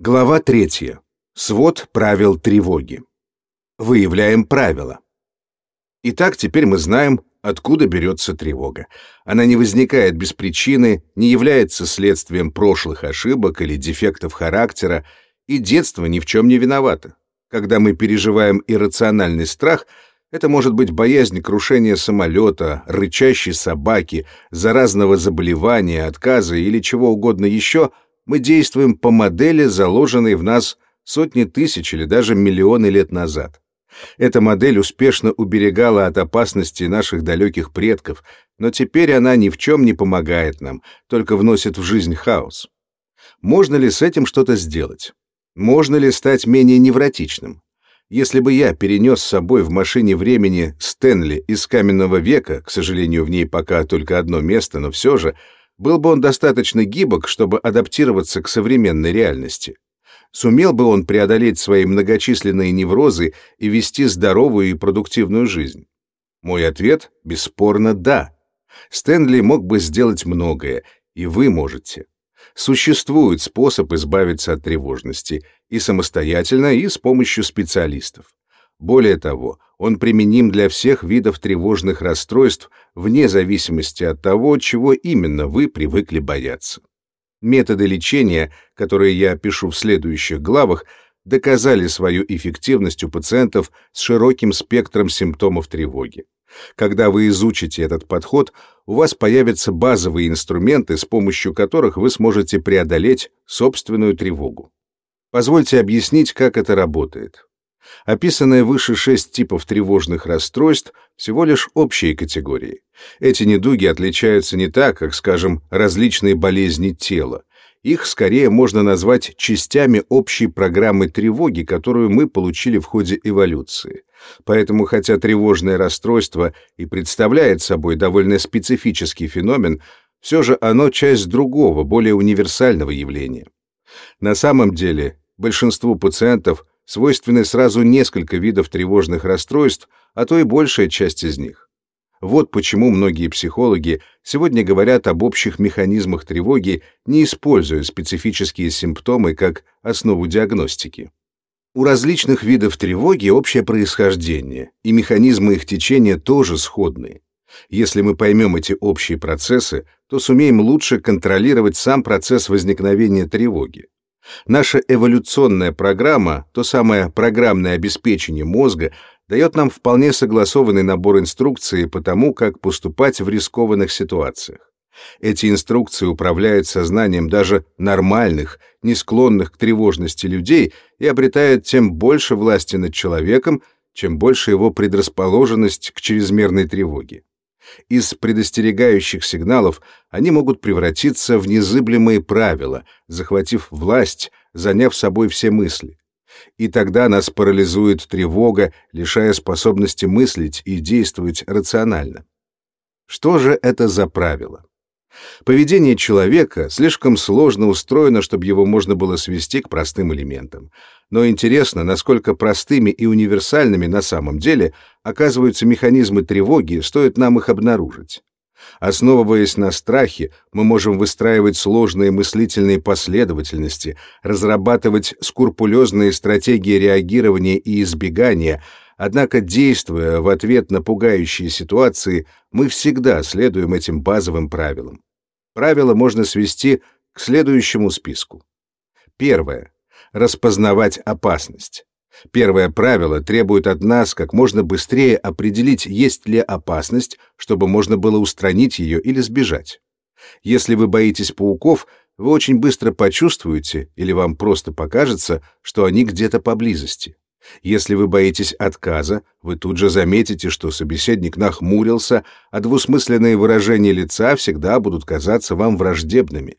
Глава третья. Свод правил тревоги. Выявляем правила. Итак, теперь мы знаем, откуда берется тревога. Она не возникает без причины, не является следствием прошлых ошибок или дефектов характера, и детство ни в чем не виновато. Когда мы переживаем иррациональный страх, это может быть боязнь крушения самолета, рычащей собаки, заразного заболевания, отказа или чего угодно еще – мы действуем по модели, заложенной в нас сотни тысяч или даже миллионы лет назад. Эта модель успешно уберегала от опасности наших далеких предков, но теперь она ни в чем не помогает нам, только вносит в жизнь хаос. Можно ли с этим что-то сделать? Можно ли стать менее невротичным? Если бы я перенес с собой в машине времени Стэнли из каменного века, к сожалению, в ней пока только одно место, но все же, был бы он достаточно гибок, чтобы адаптироваться к современной реальности? Сумел бы он преодолеть свои многочисленные неврозы и вести здоровую и продуктивную жизнь? Мой ответ — бесспорно «да». Стэнли мог бы сделать многое, и вы можете. Существует способ избавиться от тревожности и самостоятельно, и с помощью специалистов. Более того, он применим для всех видов тревожных расстройств вне зависимости от того, чего именно вы привыкли бояться. Методы лечения, которые я опишу в следующих главах, доказали свою эффективность у пациентов с широким спектром симптомов тревоги. Когда вы изучите этот подход, у вас появятся базовые инструменты, с помощью которых вы сможете преодолеть собственную тревогу. Позвольте объяснить, как это работает. Описанные выше шесть типов тревожных расстройств всего лишь общие категории. Эти недуги отличаются не так, как, скажем, различные болезни тела. Их скорее можно назвать частями общей программы тревоги, которую мы получили в ходе эволюции. Поэтому, хотя тревожное расстройство и представляет собой довольно специфический феномен, все же оно часть другого, более универсального явления. На самом деле, большинству пациентов свойственны сразу несколько видов тревожных расстройств, а то и большая часть из них. Вот почему многие психологи сегодня говорят об общих механизмах тревоги, не используя специфические симптомы как основу диагностики. У различных видов тревоги общее происхождение, и механизмы их течения тоже сходные. Если мы поймем эти общие процессы, то сумеем лучше контролировать сам процесс возникновения тревоги. Наша эволюционная программа, то самое программное обеспечение мозга, дает нам вполне согласованный набор инструкций по тому, как поступать в рискованных ситуациях. Эти инструкции управляют сознанием даже нормальных, не склонных к тревожности людей и обретают тем больше власти над человеком, чем больше его предрасположенность к чрезмерной тревоге. Из предостерегающих сигналов они могут превратиться в незыблемые правила, захватив власть, заняв собой все мысли. И тогда нас парализует тревога, лишая способности мыслить и действовать рационально. Что же это за правило? Поведение человека слишком сложно устроено, чтобы его можно было свести к простым элементам. Но интересно, насколько простыми и универсальными на самом деле оказываются механизмы тревоги, стоит нам их обнаружить. Основываясь на страхе, мы можем выстраивать сложные мыслительные последовательности, разрабатывать скрупулезные стратегии реагирования и избегания, однако, действуя в ответ на пугающие ситуации, мы всегда следуем этим базовым правилам. Правила можно свести к следующему списку. Первое. Распознавать опасность. Первое правило требует от нас как можно быстрее определить, есть ли опасность, чтобы можно было устранить ее или сбежать. Если вы боитесь пауков, вы очень быстро почувствуете, или вам просто покажется, что они где-то поблизости. Если вы боитесь отказа, вы тут же заметите, что собеседник нахмурился, а двусмысленные выражения лица всегда будут казаться вам враждебными.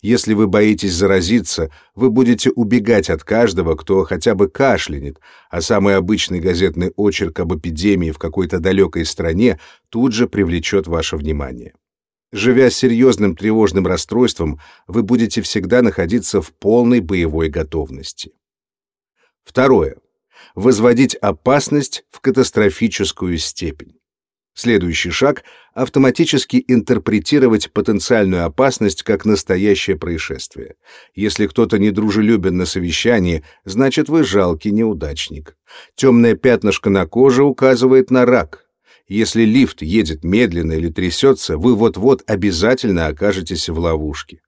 Если вы боитесь заразиться, вы будете убегать от каждого, кто хотя бы кашлянет, а самый обычный газетный очерк об эпидемии в какой-то далекой стране тут же привлечет ваше внимание. Живя серьезным тревожным расстройством, вы будете всегда находиться в полной боевой готовности. Второе возводить опасность в катастрофическую степень. Следующий шаг — автоматически интерпретировать потенциальную опасность как настоящее происшествие. Если кто-то недружелюбен на совещании, значит, вы жалкий неудачник. Темное пятнышко на коже указывает на рак. Если лифт едет медленно или трясется, вы вот-вот обязательно окажетесь в ловушке.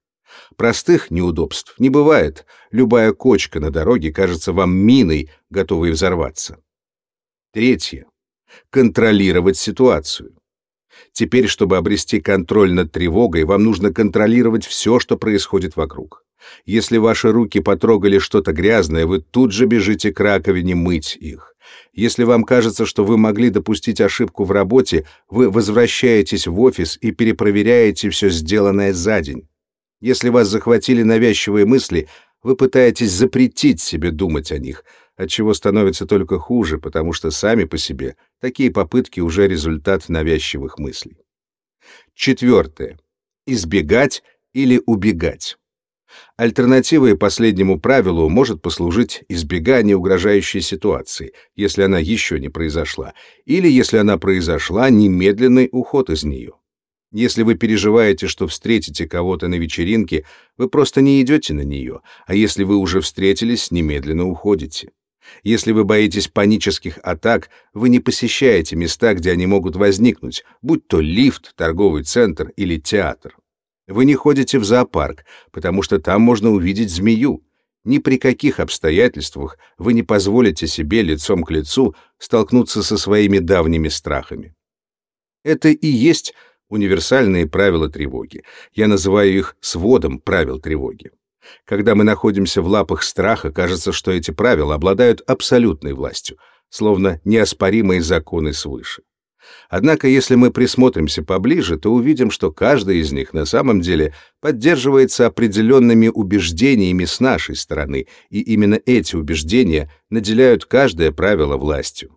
Простых неудобств не бывает. Любая кочка на дороге кажется вам миной, готовой взорваться. Третье контролировать ситуацию. Теперь, чтобы обрести контроль над тревогой, вам нужно контролировать все, что происходит вокруг. Если ваши руки потрогали что-то грязное, вы тут же бежите к раковине мыть их. Если вам кажется, что вы могли допустить ошибку в работе, вы возвращаетесь в офис и перепроверяете все сделанное за день. Если вас захватили навязчивые мысли, вы пытаетесь запретить себе думать о них, отчего становится только хуже, потому что сами по себе такие попытки уже результат навязчивых мыслей. Четвертое. Избегать или убегать. Альтернативой последнему правилу может послужить избегание угрожающей ситуации, если она еще не произошла, или если она произошла, немедленный уход из нее. Если вы переживаете, что встретите кого-то на вечеринке, вы просто не идете на нее, а если вы уже встретились, немедленно уходите. Если вы боитесь панических атак, вы не посещаете места, где они могут возникнуть, будь то лифт, торговый центр или театр. Вы не ходите в зоопарк, потому что там можно увидеть змею. Ни при каких обстоятельствах вы не позволите себе лицом к лицу столкнуться со своими давними страхами. Это и есть универсальные правила тревоги. Я называю их сводом правил тревоги. Когда мы находимся в лапах страха, кажется, что эти правила обладают абсолютной властью, словно неоспоримые законы свыше. Однако, если мы присмотримся поближе, то увидим, что каждый из них на самом деле поддерживается определенными убеждениями с нашей стороны, и именно эти убеждения наделяют каждое правило властью.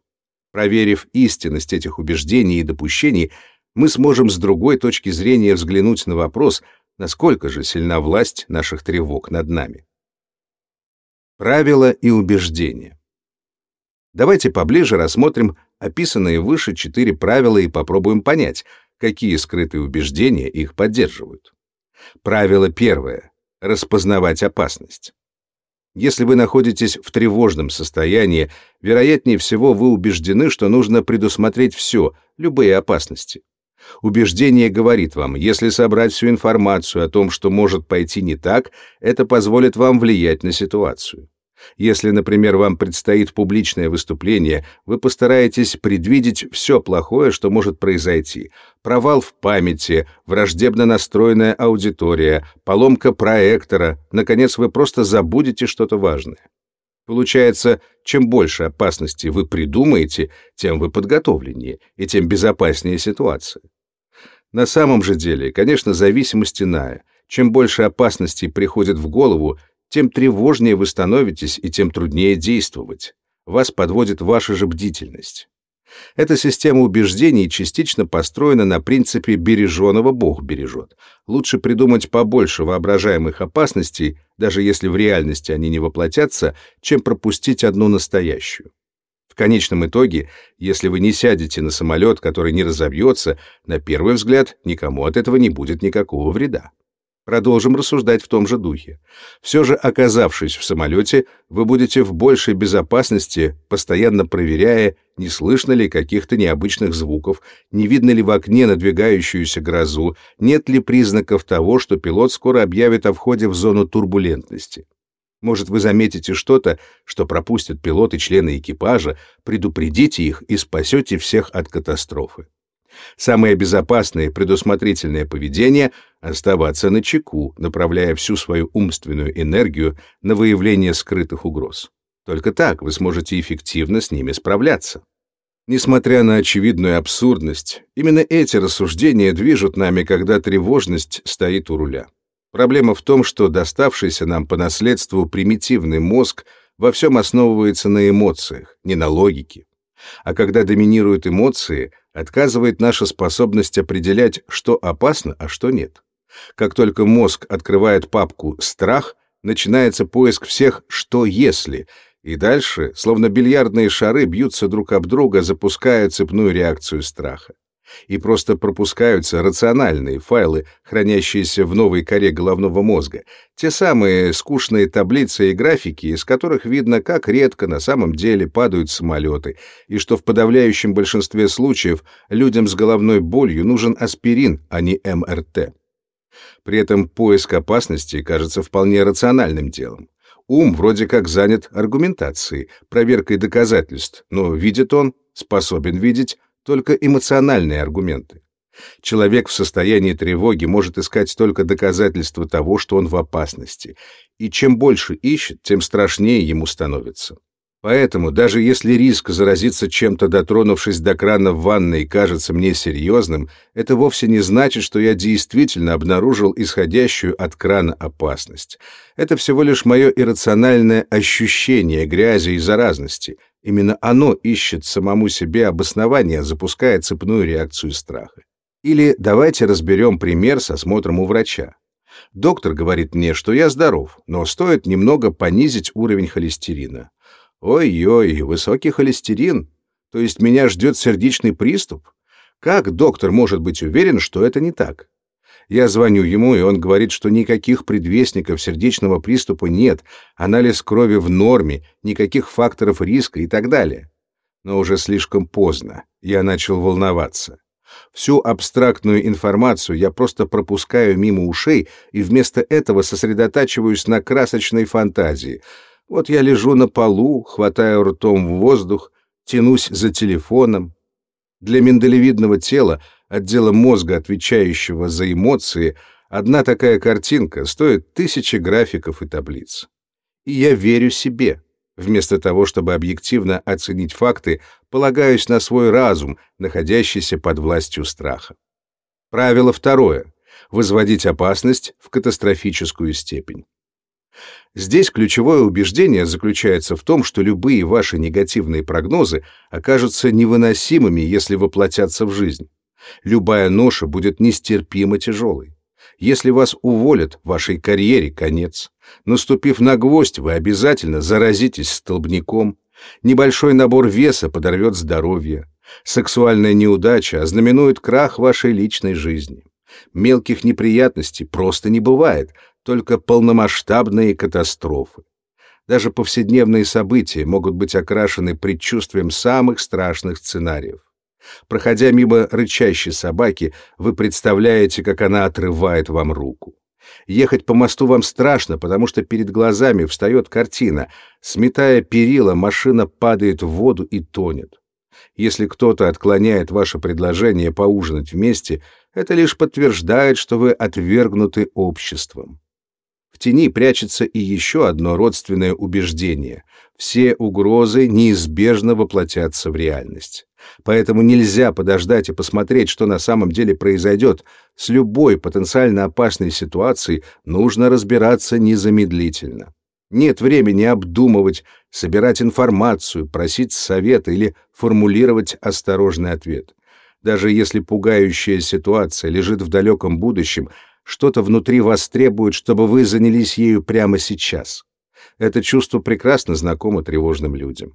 Проверив истинность этих убеждений и допущений, мы сможем с другой точки зрения взглянуть на вопрос, насколько же сильна власть наших тревог над нами. Правила и убеждения. Давайте поближе рассмотрим описанные выше четыре правила и попробуем понять, какие скрытые убеждения их поддерживают. Правило первое — распознавать опасность. Если вы находитесь в тревожном состоянии, вероятнее всего вы убеждены, что нужно предусмотреть все, любые опасности. Убеждение говорит вам, если собрать всю информацию о том, что может пойти не так, это позволит вам влиять на ситуацию. Если, например, вам предстоит публичное выступление, вы постараетесь предвидеть все плохое, что может произойти. Провал в памяти, враждебно настроенная аудитория, поломка проектора, наконец, вы просто забудете что-то важное. Получается, чем больше опасностей вы придумаете, тем вы подготовленнее, и тем безопаснее ситуация. На самом же деле, конечно, зависимость иная. Чем больше опасностей приходит в голову, тем тревожнее вы становитесь и тем труднее действовать. Вас подводит ваша же бдительность. Эта система убеждений частично построена на принципе «береженого Бог бережет». Лучше придумать побольше воображаемых опасностей, даже если в реальности они не воплотятся, чем пропустить одну настоящую. В конечном итоге, если вы не сядете на самолет, который не разобьется, на первый взгляд никому от этого не будет никакого вреда. Продолжим рассуждать в том же духе. Все же, оказавшись в самолете, вы будете в большей безопасности, постоянно проверяя, не слышно ли каких-то необычных звуков, не видно ли в окне надвигающуюся грозу, нет ли признаков того, что пилот скоро объявит о входе в зону турбулентности. Может, вы заметите что-то, что пропустят пилот и члены экипажа, предупредите их и спасете всех от катастрофы. Самое безопасное и предусмотрительное поведение — оставаться на чеку, направляя всю свою умственную энергию на выявление скрытых угроз. Только так вы сможете эффективно с ними справляться. Несмотря на очевидную абсурдность, именно эти рассуждения движут нами, когда тревожность стоит у руля. Проблема в том, что доставшийся нам по наследству примитивный мозг во всем основывается на эмоциях, не на логике. А когда доминируют эмоции, отказывает наша способность определять, что опасно, а что нет. Как только мозг открывает папку «страх», начинается поиск всех «что если», и дальше, словно бильярдные шары, бьются друг об друга, запуская цепную реакцию страха. И просто пропускаются рациональные файлы, хранящиеся в новой коре головного мозга, те самые скучные таблицы и графики, из которых видно, как редко на самом деле падают самолеты, и что в подавляющем большинстве случаев людям с головной болью нужен аспирин, а не МРТ. При этом поиск опасности кажется вполне рациональным делом. Ум вроде как занят аргументацией, проверкой доказательств, но видит он, способен видеть только эмоциональные аргументы. Человек в состоянии тревоги может искать только доказательства того, что он в опасности, и чем больше ищет, тем страшнее ему становится. Поэтому, даже если риск заразиться чем-то, дотронувшись до крана в ванной, кажется мне серьезным, это вовсе не значит, что я действительно обнаружил исходящую от крана опасность. Это всего лишь мое иррациональное ощущение грязи и заразности. Именно оно ищет самому себе обоснование, запуская цепную реакцию страха. Или давайте разберем пример с осмотром у врача. Доктор говорит мне, что я здоров, но стоит немного понизить уровень холестерина. Ой-ой, высокий холестерин. То есть меня ждет сердечный приступ? Как доктор может быть уверен, что это не так? Я звоню ему, и он говорит, что никаких предвестников сердечного приступа нет, анализ крови в норме, никаких факторов риска и так далее. Но уже слишком поздно. Я начал волноваться. Всю абстрактную информацию я просто пропускаю мимо ушей и вместо этого сосредотачиваюсь на красочной фантазии — вот я лежу на полу, хватаю ртом в воздух, тянусь за телефоном. Для миндалевидного тела, отдела мозга, отвечающего за эмоции, одна такая картинка стоит тысячи графиков и таблиц. И я верю себе. Вместо того, чтобы объективно оценить факты, полагаюсь на свой разум, находящийся под властью страха. Правило второе — возводить опасность в катастрофическую степень. Здесь ключевое убеждение заключается в том, что любые ваши негативные прогнозы окажутся невыносимыми, если воплотятся в жизнь. Любая ноша будет нестерпимо тяжелой. Если вас уволят, вашей карьере конец. Наступив на гвоздь, вы обязательно заразитесь столбняком. Небольшой набор веса подорвет здоровье. Сексуальная неудача ознаменует крах вашей личной жизни. Мелких неприятностей просто не бывает, только полномасштабные катастрофы. Даже повседневные события могут быть окрашены предчувствием самых страшных сценариев. Проходя мимо рычащей собаки, вы представляете, как она отрывает вам руку. Ехать по мосту вам страшно, потому что перед глазами встает картина. Сметая перила, машина падает в воду и тонет. Если кто-то отклоняет ваше предложение поужинать вместе, это лишь подтверждает, что вы отвергнуты обществом тени прячется и еще одно родственное убеждение. Все угрозы неизбежно воплотятся в реальность. Поэтому нельзя подождать и посмотреть, что на самом деле произойдет. С любой потенциально опасной ситуацией нужно разбираться незамедлительно. Нет времени обдумывать, собирать информацию, просить совета или формулировать осторожный ответ. Даже если пугающая ситуация лежит в далеком будущем, что-то внутри вас требует, чтобы вы занялись ею прямо сейчас. Это чувство прекрасно знакомо тревожным людям.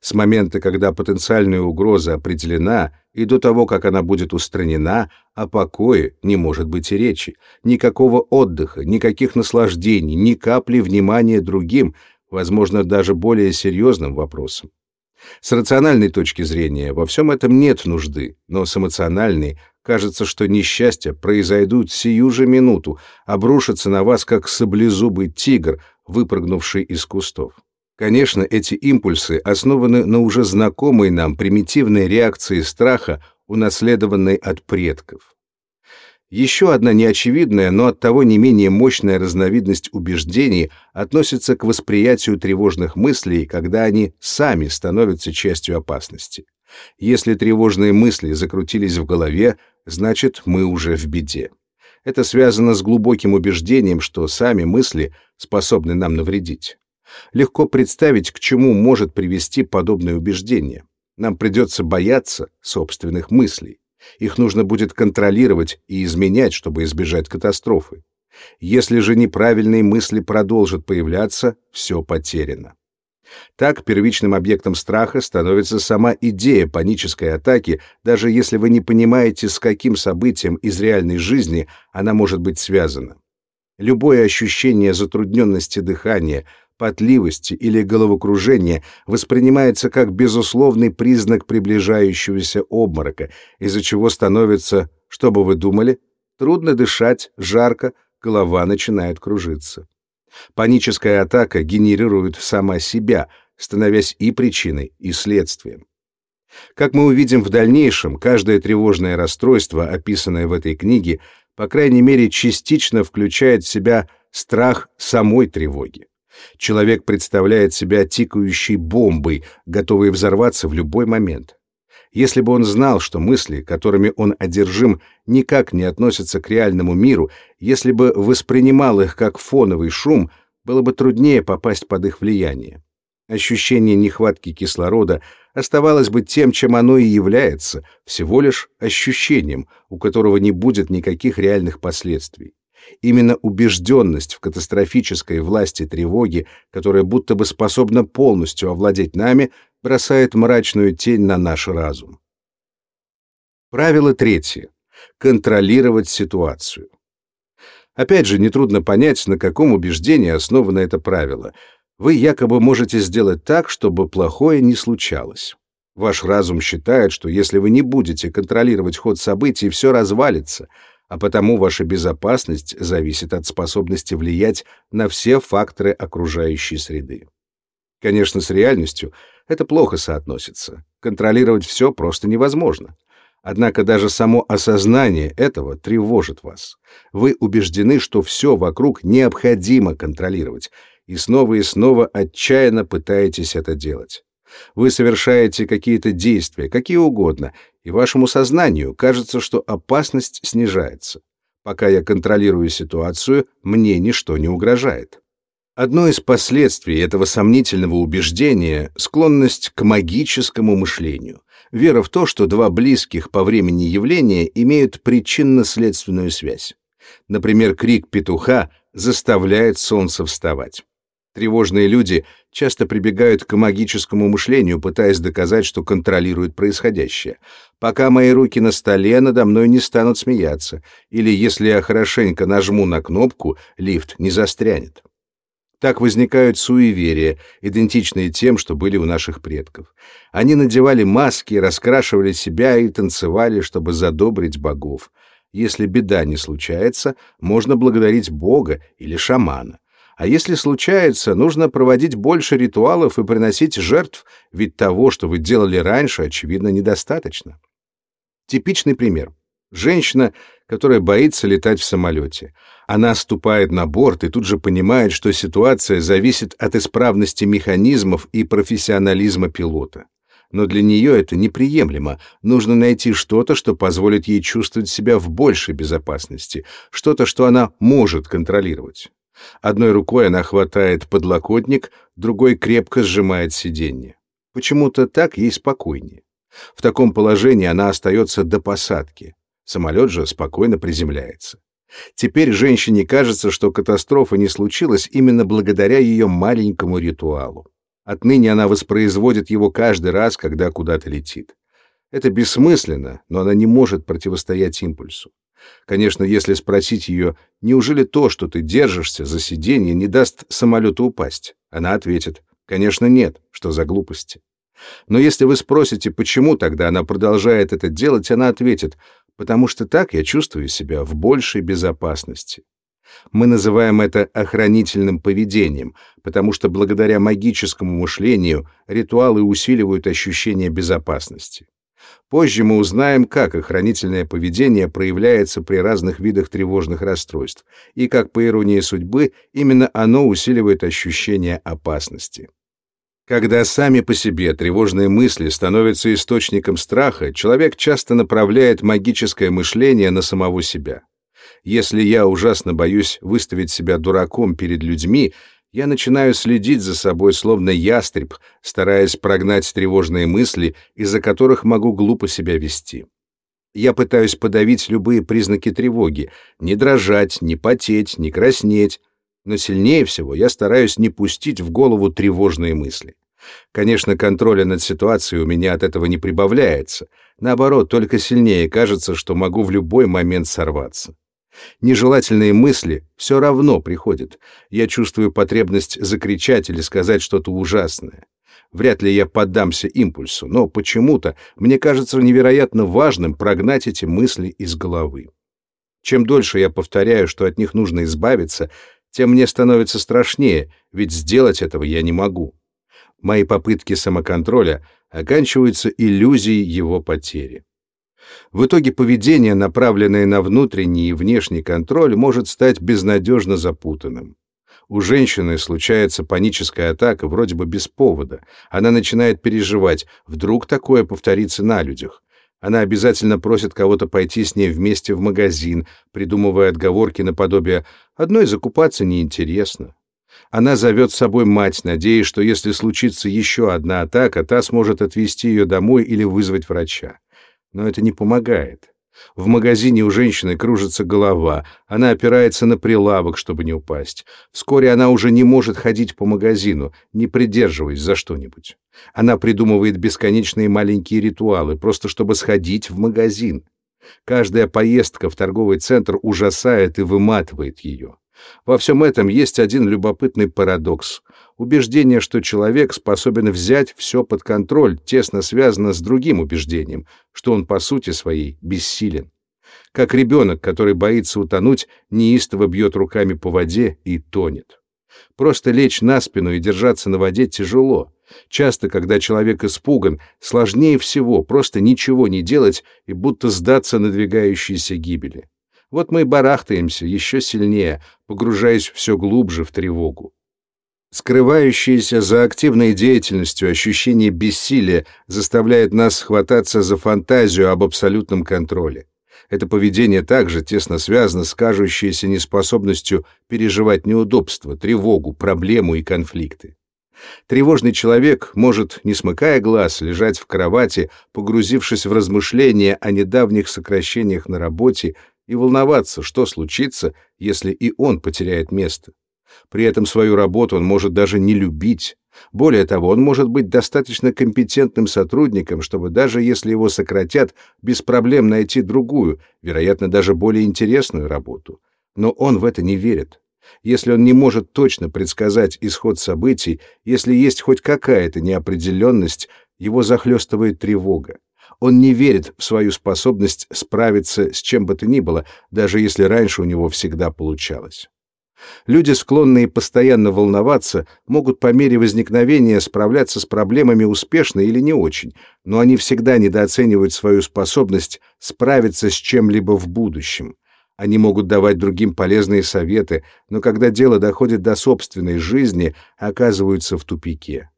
С момента, когда потенциальная угроза определена, и до того, как она будет устранена, о покое не может быть и речи. Никакого отдыха, никаких наслаждений, ни капли внимания другим, возможно, даже более серьезным вопросам. С рациональной точки зрения во всем этом нет нужды, но с эмоциональной кажется, что несчастья произойдут сию же минуту, обрушатся на вас, как саблезубый тигр, выпрыгнувший из кустов. Конечно, эти импульсы основаны на уже знакомой нам примитивной реакции страха, унаследованной от предков. Еще одна неочевидная, но оттого не менее мощная разновидность убеждений относится к восприятию тревожных мыслей, когда они сами становятся частью опасности. Если тревожные мысли закрутились в голове, значит, мы уже в беде. Это связано с глубоким убеждением, что сами мысли способны нам навредить. Легко представить, к чему может привести подобное убеждение. Нам придется бояться собственных мыслей. Их нужно будет контролировать и изменять, чтобы избежать катастрофы. Если же неправильные мысли продолжат появляться, все потеряно. Так первичным объектом страха становится сама идея панической атаки, даже если вы не понимаете, с каким событием из реальной жизни она может быть связана. Любое ощущение затрудненности дыхания, потливости или головокружения воспринимается как безусловный признак приближающегося обморока, из-за чего становится, что бы вы думали, трудно дышать, жарко, голова начинает кружиться. Паническая атака генерирует сама себя, становясь и причиной, и следствием. Как мы увидим в дальнейшем, каждое тревожное расстройство, описанное в этой книге, по крайней мере, частично включает в себя страх самой тревоги. Человек представляет себя тикающей бомбой, готовой взорваться в любой момент. Если бы он знал, что мысли, которыми он одержим, никак не относятся к реальному миру, если бы воспринимал их как фоновый шум, было бы труднее попасть под их влияние. Ощущение нехватки кислорода оставалось бы тем, чем оно и является, всего лишь ощущением, у которого не будет никаких реальных последствий. Именно убежденность в катастрофической власти тревоги, которая будто бы способна полностью овладеть нами, бросает мрачную тень на наш разум. Правило третье. Контролировать ситуацию. Опять же, нетрудно понять, на каком убеждении основано это правило. Вы якобы можете сделать так, чтобы плохое не случалось. Ваш разум считает, что если вы не будете контролировать ход событий, все развалится, а потому ваша безопасность зависит от способности влиять на все факторы окружающей среды. Конечно, с реальностью это плохо соотносится. Контролировать все просто невозможно. Однако даже само осознание этого тревожит вас. Вы убеждены, что все вокруг необходимо контролировать, и снова и снова отчаянно пытаетесь это делать. Вы совершаете какие-то действия, какие угодно, и вашему сознанию кажется, что опасность снижается. Пока я контролирую ситуацию, мне ничто не угрожает. Одно из последствий этого сомнительного убеждения — склонность к магическому мышлению, вера в то, что два близких по времени явления имеют причинно-следственную связь. Например, крик петуха заставляет солнце вставать. Тревожные люди часто прибегают к магическому мышлению, пытаясь доказать, что контролируют происходящее. Пока мои руки на столе, надо мной не станут смеяться, или если я хорошенько нажму на кнопку, лифт не застрянет. Так возникают суеверия, идентичные тем, что были у наших предков. Они надевали маски, раскрашивали себя и танцевали, чтобы задобрить богов. Если беда не случается, можно благодарить бога или шамана. А если случается, нужно проводить больше ритуалов и приносить жертв, ведь того, что вы делали раньше, очевидно, недостаточно. Типичный пример. Женщина, которая боится летать в самолете. Она ступает на борт и тут же понимает, что ситуация зависит от исправности механизмов и профессионализма пилота. Но для нее это неприемлемо. Нужно найти что-то, что позволит ей чувствовать себя в большей безопасности, что-то, что она может контролировать. Одной рукой она хватает подлокотник, другой крепко сжимает сиденье. Почему-то так ей спокойнее. В таком положении она остается до посадки. Самолет же спокойно приземляется. Теперь женщине кажется, что катастрофа не случилась именно благодаря ее маленькому ритуалу. Отныне она воспроизводит его каждый раз, когда куда-то летит. Это бессмысленно, но она не может противостоять импульсу. Конечно, если спросить ее, неужели то, что ты держишься за сиденье, не даст самолету упасть, она ответит, конечно, нет, что за глупости. Но если вы спросите, почему тогда она продолжает это делать, она ответит, потому что так я чувствую себя в большей безопасности. Мы называем это охранительным поведением, потому что благодаря магическому мышлению ритуалы усиливают ощущение безопасности. Позже мы узнаем, как охранительное поведение проявляется при разных видах тревожных расстройств, и как, по иронии судьбы, именно оно усиливает ощущение опасности. Когда сами по себе тревожные мысли становятся источником страха, человек часто направляет магическое мышление на самого себя. Если я ужасно боюсь выставить себя дураком перед людьми, я начинаю следить за собой, словно ястреб, стараясь прогнать тревожные мысли, из-за которых могу глупо себя вести. Я пытаюсь подавить любые признаки тревоги, не дрожать, не потеть, не краснеть, но сильнее всего я стараюсь не пустить в голову тревожные мысли. Конечно, контроля над ситуацией у меня от этого не прибавляется. Наоборот, только сильнее кажется, что могу в любой момент сорваться. Нежелательные мысли все равно приходят. Я чувствую потребность закричать или сказать что-то ужасное. Вряд ли я поддамся импульсу, но почему-то мне кажется невероятно важным прогнать эти мысли из головы. Чем дольше я повторяю, что от них нужно избавиться, тем мне становится страшнее, ведь сделать этого я не могу. Мои попытки самоконтроля оканчиваются иллюзией его потери. В итоге поведение, направленное на внутренний и внешний контроль, может стать безнадежно запутанным. У женщины случается паническая атака вроде бы без повода. Она начинает переживать, вдруг такое повторится на людях. Она обязательно просит кого-то пойти с ней вместе в магазин, придумывая отговорки наподобие «одной закупаться неинтересно». Она зовет с собой мать, надеясь, что если случится еще одна атака, та сможет отвезти ее домой или вызвать врача. Но это не помогает. В магазине у женщины кружится голова, она опирается на прилавок, чтобы не упасть. Вскоре она уже не может ходить по магазину, не придерживаясь за что-нибудь. Она придумывает бесконечные маленькие ритуалы, просто чтобы сходить в магазин. Каждая поездка в торговый центр ужасает и выматывает ее. Во всем этом есть один любопытный парадокс. Убеждение, что человек способен взять все под контроль, тесно связано с другим убеждением, что он по сути своей бессилен. Как ребенок, который боится утонуть, неистово бьет руками по воде и тонет. Просто лечь на спину и держаться на воде тяжело. Часто, когда человек испуган, сложнее всего просто ничего не делать и будто сдаться надвигающейся гибели. Вот мы и барахтаемся еще сильнее, погружаясь все глубже в тревогу. Скрывающееся за активной деятельностью ощущение бессилия заставляет нас схвататься за фантазию об абсолютном контроле. Это поведение также тесно связано с кажущейся неспособностью переживать неудобства, тревогу, проблему и конфликты. Тревожный человек может, не смыкая глаз, лежать в кровати, погрузившись в размышления о недавних сокращениях на работе и волноваться, что случится, если и он потеряет место. При этом свою работу он может даже не любить. Более того, он может быть достаточно компетентным сотрудником, чтобы даже если его сократят, без проблем найти другую, вероятно, даже более интересную работу. Но он в это не верит. Если он не может точно предсказать исход событий, если есть хоть какая-то неопределенность, его захлестывает тревога. Он не верит в свою способность справиться с чем бы то ни было, даже если раньше у него всегда получалось. Люди, склонные постоянно волноваться, могут по мере возникновения справляться с проблемами успешно или не очень, но они всегда недооценивают свою способность справиться с чем-либо в будущем. Они могут давать другим полезные советы, но когда дело доходит до собственной жизни, оказываются в тупике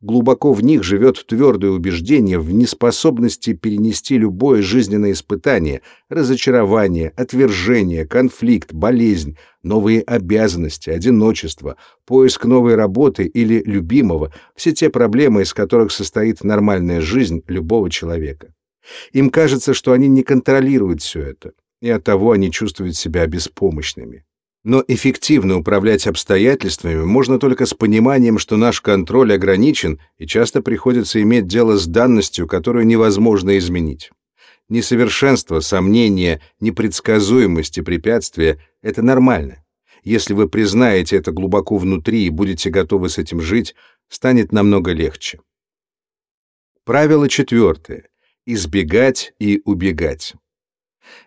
глубоко в них живет твердое убеждение в неспособности перенести любое жизненное испытание, разочарование, отвержение, конфликт, болезнь, новые обязанности, одиночество, поиск новой работы или любимого, все те проблемы, из которых состоит нормальная жизнь любого человека. Им кажется, что они не контролируют все это, и оттого они чувствуют себя беспомощными. Но эффективно управлять обстоятельствами можно только с пониманием, что наш контроль ограничен и часто приходится иметь дело с данностью, которую невозможно изменить. Несовершенство, сомнения, непредсказуемость и препятствия — это нормально. Если вы признаете это глубоко внутри и будете готовы с этим жить, станет намного легче. Правило четвертое. Избегать и убегать.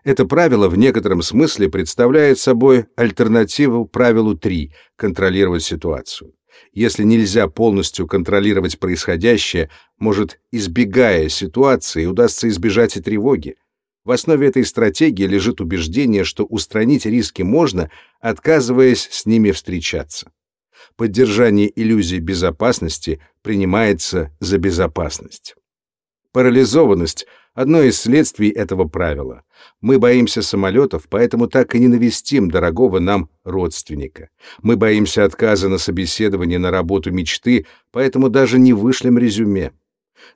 Это правило в некотором смысле представляет собой альтернативу правилу 3 — контролировать ситуацию. Если нельзя полностью контролировать происходящее, может, избегая ситуации, удастся избежать и тревоги. В основе этой стратегии лежит убеждение, что устранить риски можно, отказываясь с ними встречаться. Поддержание иллюзии безопасности принимается за безопасность. Парализованность — одно из следствий этого правила. Мы боимся самолетов, поэтому так и не навестим дорогого нам родственника. Мы боимся отказа на собеседование на работу мечты, поэтому даже не вышлем резюме.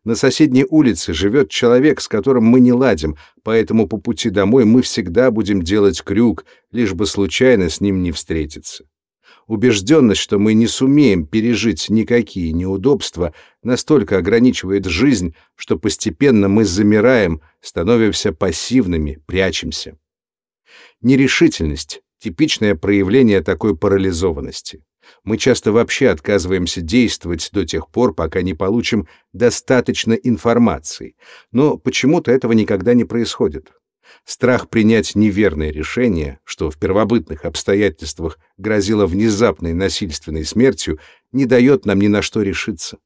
На соседней улице живет человек, с которым мы не ладим, поэтому по пути домой мы всегда будем делать крюк, лишь бы случайно с ним не встретиться. Убежденность, что мы не сумеем пережить никакие неудобства, настолько ограничивает жизнь, что постепенно мы замираем, становимся пассивными, прячемся. Нерешительность — типичное проявление такой парализованности. Мы часто вообще отказываемся действовать до тех пор, пока не получим достаточно информации, но почему-то этого никогда не происходит. Страх принять неверное решение, что в первобытных обстоятельствах грозило внезапной насильственной смертью, не дает нам ни на что решиться.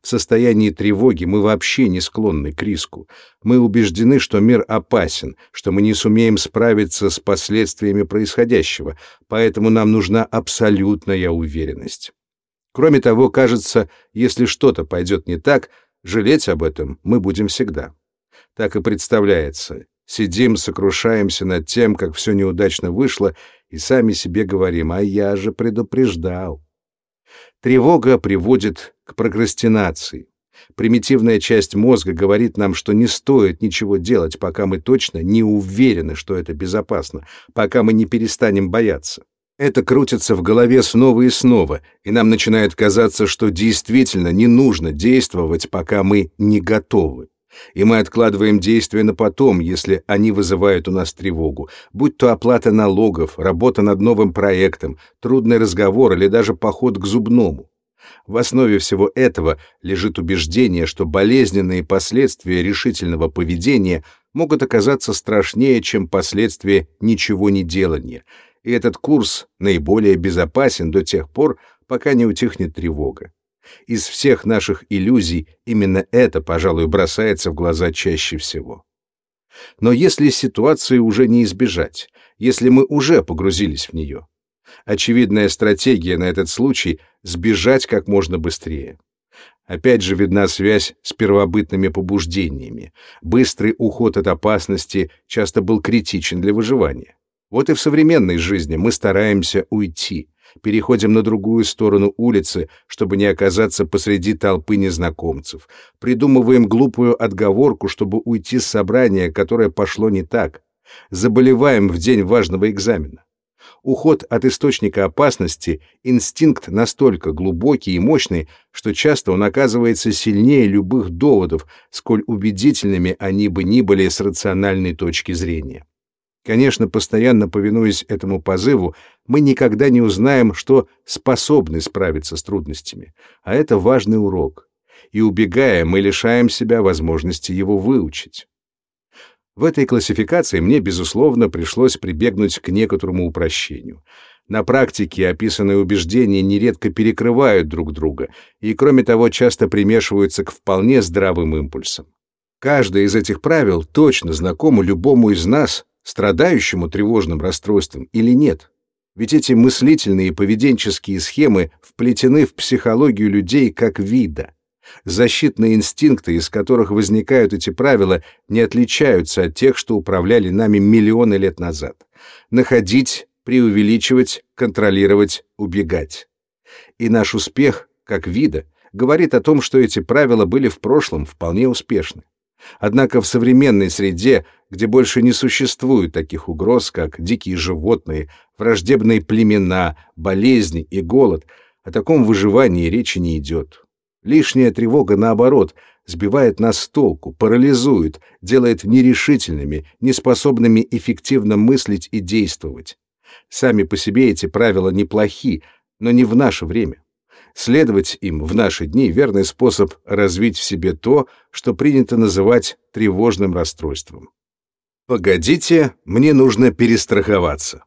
В состоянии тревоги мы вообще не склонны к риску. Мы убеждены, что мир опасен, что мы не сумеем справиться с последствиями происходящего, поэтому нам нужна абсолютная уверенность. Кроме того, кажется, если что-то пойдет не так, жалеть об этом мы будем всегда. Так и представляется. Сидим, сокрушаемся над тем, как все неудачно вышло, и сами себе говорим, а я же предупреждал. Тревога приводит к прокрастинации. Примитивная часть мозга говорит нам, что не стоит ничего делать, пока мы точно не уверены, что это безопасно, пока мы не перестанем бояться. Это крутится в голове снова и снова, и нам начинает казаться, что действительно не нужно действовать, пока мы не готовы и мы откладываем действия на потом, если они вызывают у нас тревогу, будь то оплата налогов, работа над новым проектом, трудный разговор или даже поход к зубному. В основе всего этого лежит убеждение, что болезненные последствия решительного поведения могут оказаться страшнее, чем последствия ничего не делания, и этот курс наиболее безопасен до тех пор, пока не утихнет тревога. Из всех наших иллюзий именно это, пожалуй, бросается в глаза чаще всего. Но если ситуации уже не избежать, если мы уже погрузились в нее, очевидная стратегия на этот случай — сбежать как можно быстрее. Опять же видна связь с первобытными побуждениями. Быстрый уход от опасности часто был критичен для выживания. Вот и в современной жизни мы стараемся уйти, переходим на другую сторону улицы, чтобы не оказаться посреди толпы незнакомцев, придумываем глупую отговорку, чтобы уйти с собрания, которое пошло не так, заболеваем в день важного экзамена. Уход от источника опасности — инстинкт настолько глубокий и мощный, что часто он оказывается сильнее любых доводов, сколь убедительными они бы ни были с рациональной точки зрения. Конечно, постоянно повинуясь этому позыву, мы никогда не узнаем, что способны справиться с трудностями, а это важный урок. И убегая, мы лишаем себя возможности его выучить. В этой классификации мне, безусловно, пришлось прибегнуть к некоторому упрощению. На практике описанные убеждения нередко перекрывают друг друга и, кроме того, часто примешиваются к вполне здравым импульсам. Каждое из этих правил точно знакомо любому из нас, страдающему тревожным расстройством или нет. Ведь эти мыслительные и поведенческие схемы вплетены в психологию людей как вида. Защитные инстинкты, из которых возникают эти правила, не отличаются от тех, что управляли нами миллионы лет назад. Находить, преувеличивать, контролировать, убегать. И наш успех, как вида, говорит о том, что эти правила были в прошлом вполне успешны. Однако в современной среде, где больше не существует таких угроз, как дикие животные, враждебные племена, болезни и голод, о таком выживании речи не идет. Лишняя тревога, наоборот, сбивает нас с толку, парализует, делает нерешительными, неспособными эффективно мыслить и действовать. Сами по себе эти правила неплохи, но не в наше время. Следовать им в наши дни — верный способ развить в себе то, что принято называть тревожным расстройством. Погодите, мне нужно перестраховаться.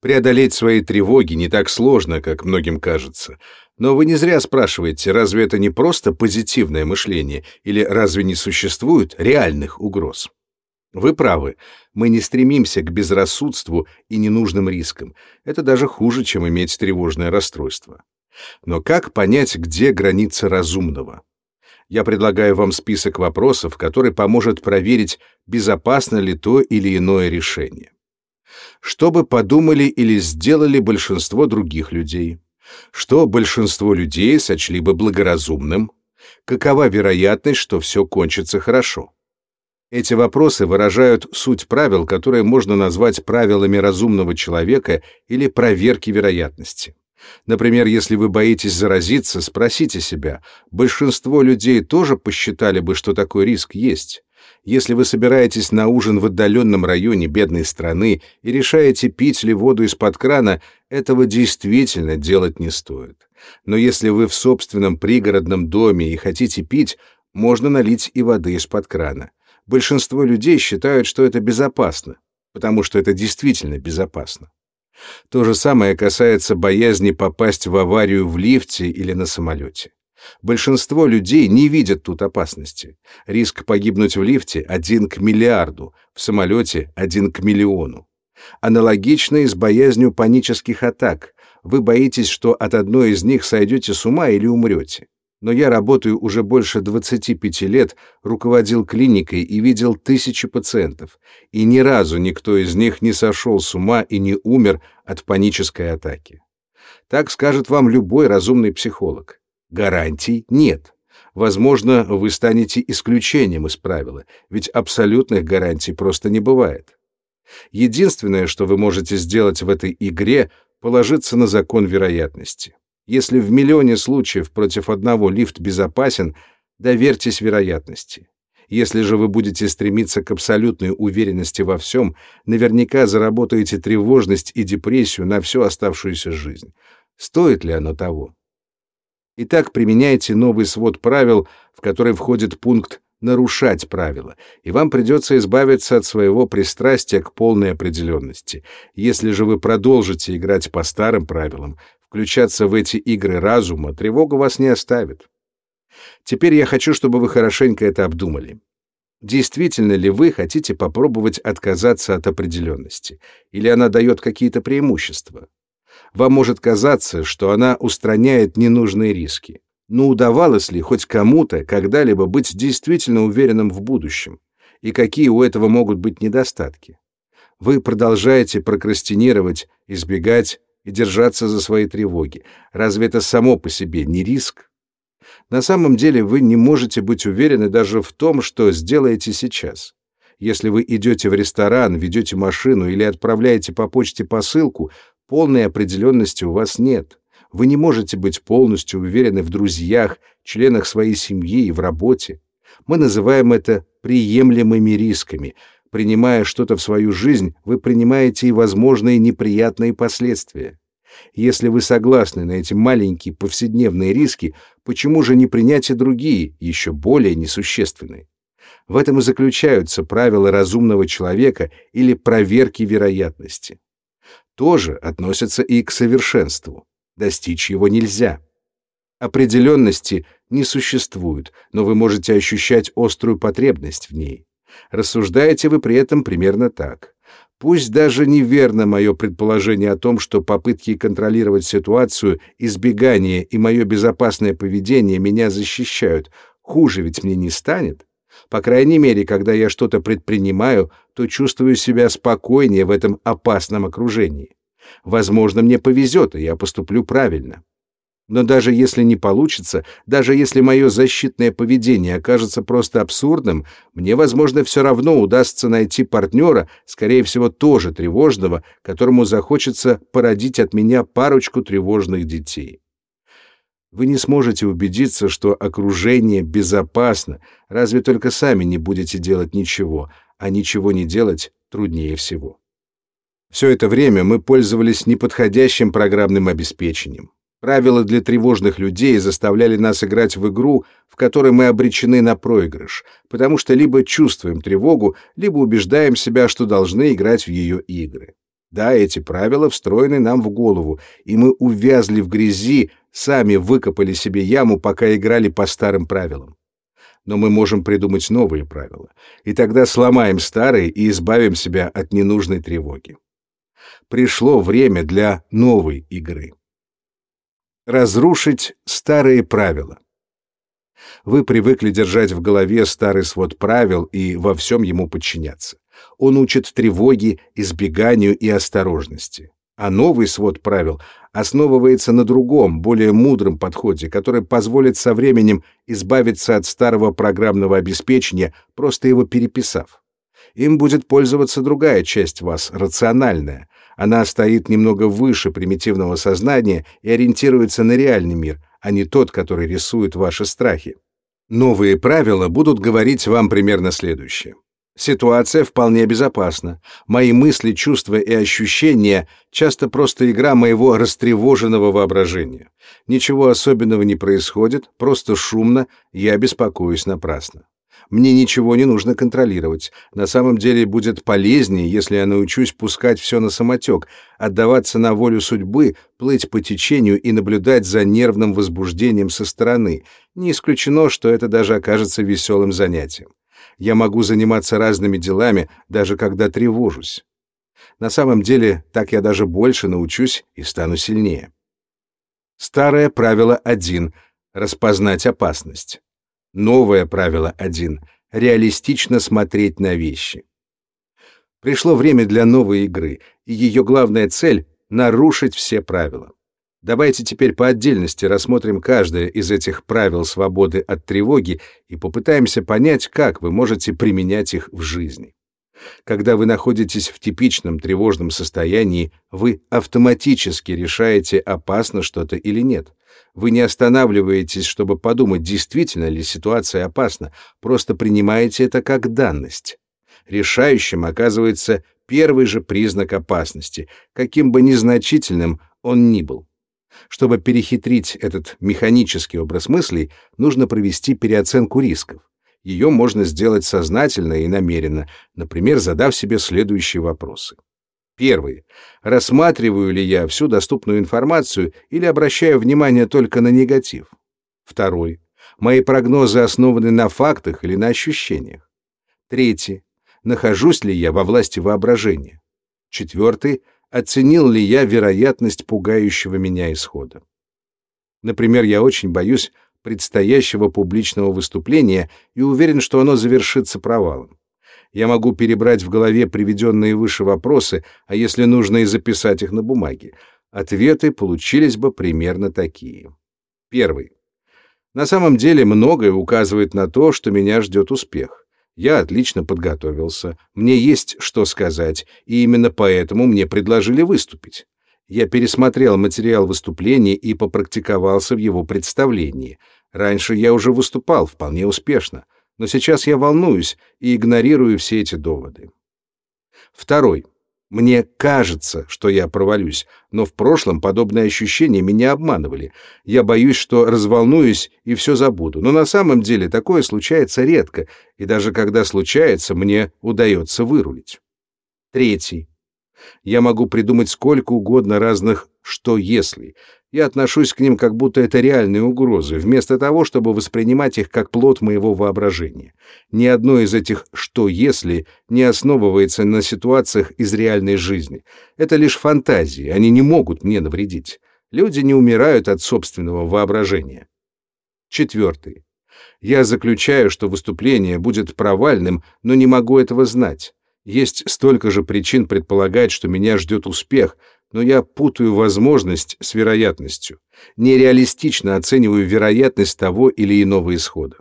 Преодолеть свои тревоги не так сложно, как многим кажется. Но вы не зря спрашиваете, разве это не просто позитивное мышление, или разве не существует реальных угроз? Вы правы, мы не стремимся к безрассудству и ненужным рискам. Это даже хуже, чем иметь тревожное расстройство. Но как понять, где граница разумного? Я предлагаю вам список вопросов, который поможет проверить, безопасно ли то или иное решение. Что бы подумали или сделали большинство других людей? Что большинство людей сочли бы благоразумным? Какова вероятность, что все кончится хорошо? Эти вопросы выражают суть правил, которые можно назвать правилами разумного человека или проверки вероятности. Например, если вы боитесь заразиться, спросите себя, большинство людей тоже посчитали бы, что такой риск есть? Если вы собираетесь на ужин в отдаленном районе бедной страны и решаете, пить ли воду из-под крана, этого действительно делать не стоит. Но если вы в собственном пригородном доме и хотите пить, можно налить и воды из-под крана. Большинство людей считают, что это безопасно, потому что это действительно безопасно. То же самое касается боязни попасть в аварию в лифте или на самолете. Большинство людей не видят тут опасности. Риск погибнуть в лифте один к миллиарду, в самолете один к миллиону. Аналогично и с боязнью панических атак. Вы боитесь, что от одной из них сойдете с ума или умрете но я работаю уже больше 25 лет, руководил клиникой и видел тысячи пациентов, и ни разу никто из них не сошел с ума и не умер от панической атаки. Так скажет вам любой разумный психолог. Гарантий нет. Возможно, вы станете исключением из правила, ведь абсолютных гарантий просто не бывает. Единственное, что вы можете сделать в этой игре, положиться на закон вероятности. Если в миллионе случаев против одного лифт безопасен, доверьтесь вероятности. Если же вы будете стремиться к абсолютной уверенности во всем, наверняка заработаете тревожность и депрессию на всю оставшуюся жизнь. Стоит ли оно того? Итак, применяйте новый свод правил, в который входит пункт нарушать правила, и вам придется избавиться от своего пристрастия к полной определенности. Если же вы продолжите играть по старым правилам, включаться в эти игры разума, тревога вас не оставит. Теперь я хочу, чтобы вы хорошенько это обдумали. Действительно ли вы хотите попробовать отказаться от определенности? Или она дает какие-то преимущества? Вам может казаться, что она устраняет ненужные риски. Но удавалось ли хоть кому-то когда-либо быть действительно уверенным в будущем? И какие у этого могут быть недостатки? Вы продолжаете прокрастинировать, избегать и держаться за свои тревоги. Разве это само по себе не риск? На самом деле вы не можете быть уверены даже в том, что сделаете сейчас. Если вы идете в ресторан, ведете машину или отправляете по почте посылку, полной определенности у вас нет. Вы не можете быть полностью уверены в друзьях, членах своей семьи и в работе. Мы называем это приемлемыми рисками — Принимая что-то в свою жизнь, вы принимаете и возможные неприятные последствия. Если вы согласны на эти маленькие повседневные риски, почему же не принять и другие, еще более несущественные? В этом и заключаются правила разумного человека или проверки вероятности. Тоже относятся и к совершенству. Достичь его нельзя. Определенности не существует, но вы можете ощущать острую потребность в ней. Рассуждаете вы при этом примерно так. Пусть даже неверно мое предположение о том, что попытки контролировать ситуацию, избегание и мое безопасное поведение меня защищают, хуже ведь мне не станет. По крайней мере, когда я что-то предпринимаю, то чувствую себя спокойнее в этом опасном окружении. Возможно, мне повезет, и я поступлю правильно. Но даже если не получится, даже если мое защитное поведение окажется просто абсурдным, мне, возможно, все равно удастся найти партнера, скорее всего, тоже тревожного, которому захочется породить от меня парочку тревожных детей. Вы не сможете убедиться, что окружение безопасно, разве только сами не будете делать ничего, а ничего не делать труднее всего. Все это время мы пользовались неподходящим программным обеспечением. Правила для тревожных людей заставляли нас играть в игру, в которой мы обречены на проигрыш, потому что либо чувствуем тревогу, либо убеждаем себя, что должны играть в ее игры. Да, эти правила встроены нам в голову, и мы увязли в грязи, сами выкопали себе яму, пока играли по старым правилам. Но мы можем придумать новые правила, и тогда сломаем старые и избавим себя от ненужной тревоги. Пришло время для новой игры. Разрушить старые правила. Вы привыкли держать в голове старый свод правил и во всем ему подчиняться. Он учит тревоге, избеганию и осторожности. А новый свод правил основывается на другом, более мудром подходе, который позволит со временем избавиться от старого программного обеспечения, просто его переписав. Им будет пользоваться другая часть вас, рациональная, Она стоит немного выше примитивного сознания и ориентируется на реальный мир, а не тот, который рисует ваши страхи. Новые правила будут говорить вам примерно следующее. Ситуация вполне безопасна. Мои мысли, чувства и ощущения часто просто игра моего растревоженного воображения. Ничего особенного не происходит, просто шумно, я беспокоюсь напрасно. Мне ничего не нужно контролировать. На самом деле будет полезнее, если я научусь пускать все на самотек, отдаваться на волю судьбы, плыть по течению и наблюдать за нервным возбуждением со стороны. Не исключено, что это даже окажется веселым занятием. Я могу заниматься разными делами, даже когда тревожусь. На самом деле, так я даже больше научусь и стану сильнее. Старое правило 1 — распознать опасность. Новое правило 1 — реалистично смотреть на вещи. Пришло время для новой игры, и ее главная цель — нарушить все правила. Давайте теперь по отдельности рассмотрим каждое из этих правил свободы от тревоги и попытаемся понять, как вы можете применять их в жизни. Когда вы находитесь в типичном тревожном состоянии, вы автоматически решаете, опасно что-то или нет. Вы не останавливаетесь, чтобы подумать, действительно ли ситуация опасна, просто принимаете это как данность. Решающим оказывается первый же признак опасности, каким бы незначительным он ни был. Чтобы перехитрить этот механический образ мыслей, нужно провести переоценку рисков. Ее можно сделать сознательно и намеренно, например, задав себе следующие вопросы. Первый. Рассматриваю ли я всю доступную информацию или обращаю внимание только на негатив? Второй. Мои прогнозы основаны на фактах или на ощущениях? Третий. Нахожусь ли я во власти воображения? Четвертый. Оценил ли я вероятность пугающего меня исхода? Например, я очень боюсь предстоящего публичного выступления и уверен, что оно завершится провалом. Я могу перебрать в голове приведенные выше вопросы, а если нужно и записать их на бумаге. Ответы получились бы примерно такие. Первый. На самом деле многое указывает на то, что меня ждет успех. Я отлично подготовился, мне есть что сказать, и именно поэтому мне предложили выступить. Я пересмотрел материал выступления и попрактиковался в его представлении. Раньше я уже выступал вполне успешно но сейчас я волнуюсь и игнорирую все эти доводы. Второй. Мне кажется, что я провалюсь, но в прошлом подобные ощущения меня обманывали. Я боюсь, что разволнуюсь и все забуду. Но на самом деле такое случается редко, и даже когда случается, мне удается вырулить. Третий. Я могу придумать сколько угодно разных «что если», я отношусь к ним как будто это реальные угрозы, вместо того, чтобы воспринимать их как плод моего воображения. Ни одно из этих «что если» не основывается на ситуациях из реальной жизни. Это лишь фантазии, они не могут мне навредить. Люди не умирают от собственного воображения. Четвертый. Я заключаю, что выступление будет провальным, но не могу этого знать. Есть столько же причин предполагать, что меня ждет успех, но я путаю возможность с вероятностью, нереалистично оцениваю вероятность того или иного исхода.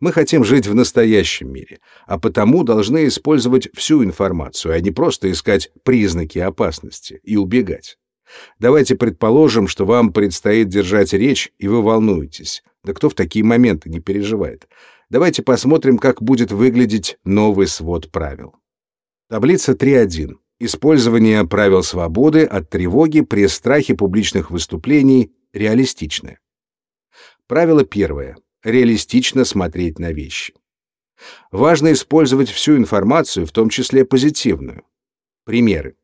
Мы хотим жить в настоящем мире, а потому должны использовать всю информацию, а не просто искать признаки опасности и убегать. Давайте предположим, что вам предстоит держать речь, и вы волнуетесь. Да кто в такие моменты не переживает? Давайте посмотрим, как будет выглядеть новый свод правил. Таблица 3.1. Использование правил свободы от тревоги при страхе публичных выступлений реалистичное. Правило первое. Реалистично смотреть на вещи. Важно использовать всю информацию, в том числе позитивную. Примеры.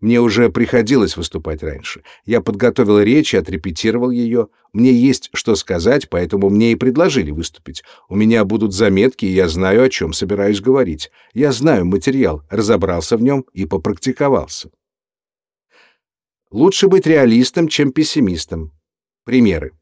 Мне уже приходилось выступать раньше. Я подготовил речь отрепетировал ее. Мне есть что сказать, поэтому мне и предложили выступить. У меня будут заметки, и я знаю, о чем собираюсь говорить. Я знаю материал, разобрался в нем и попрактиковался. Лучше быть реалистом, чем пессимистом. Примеры.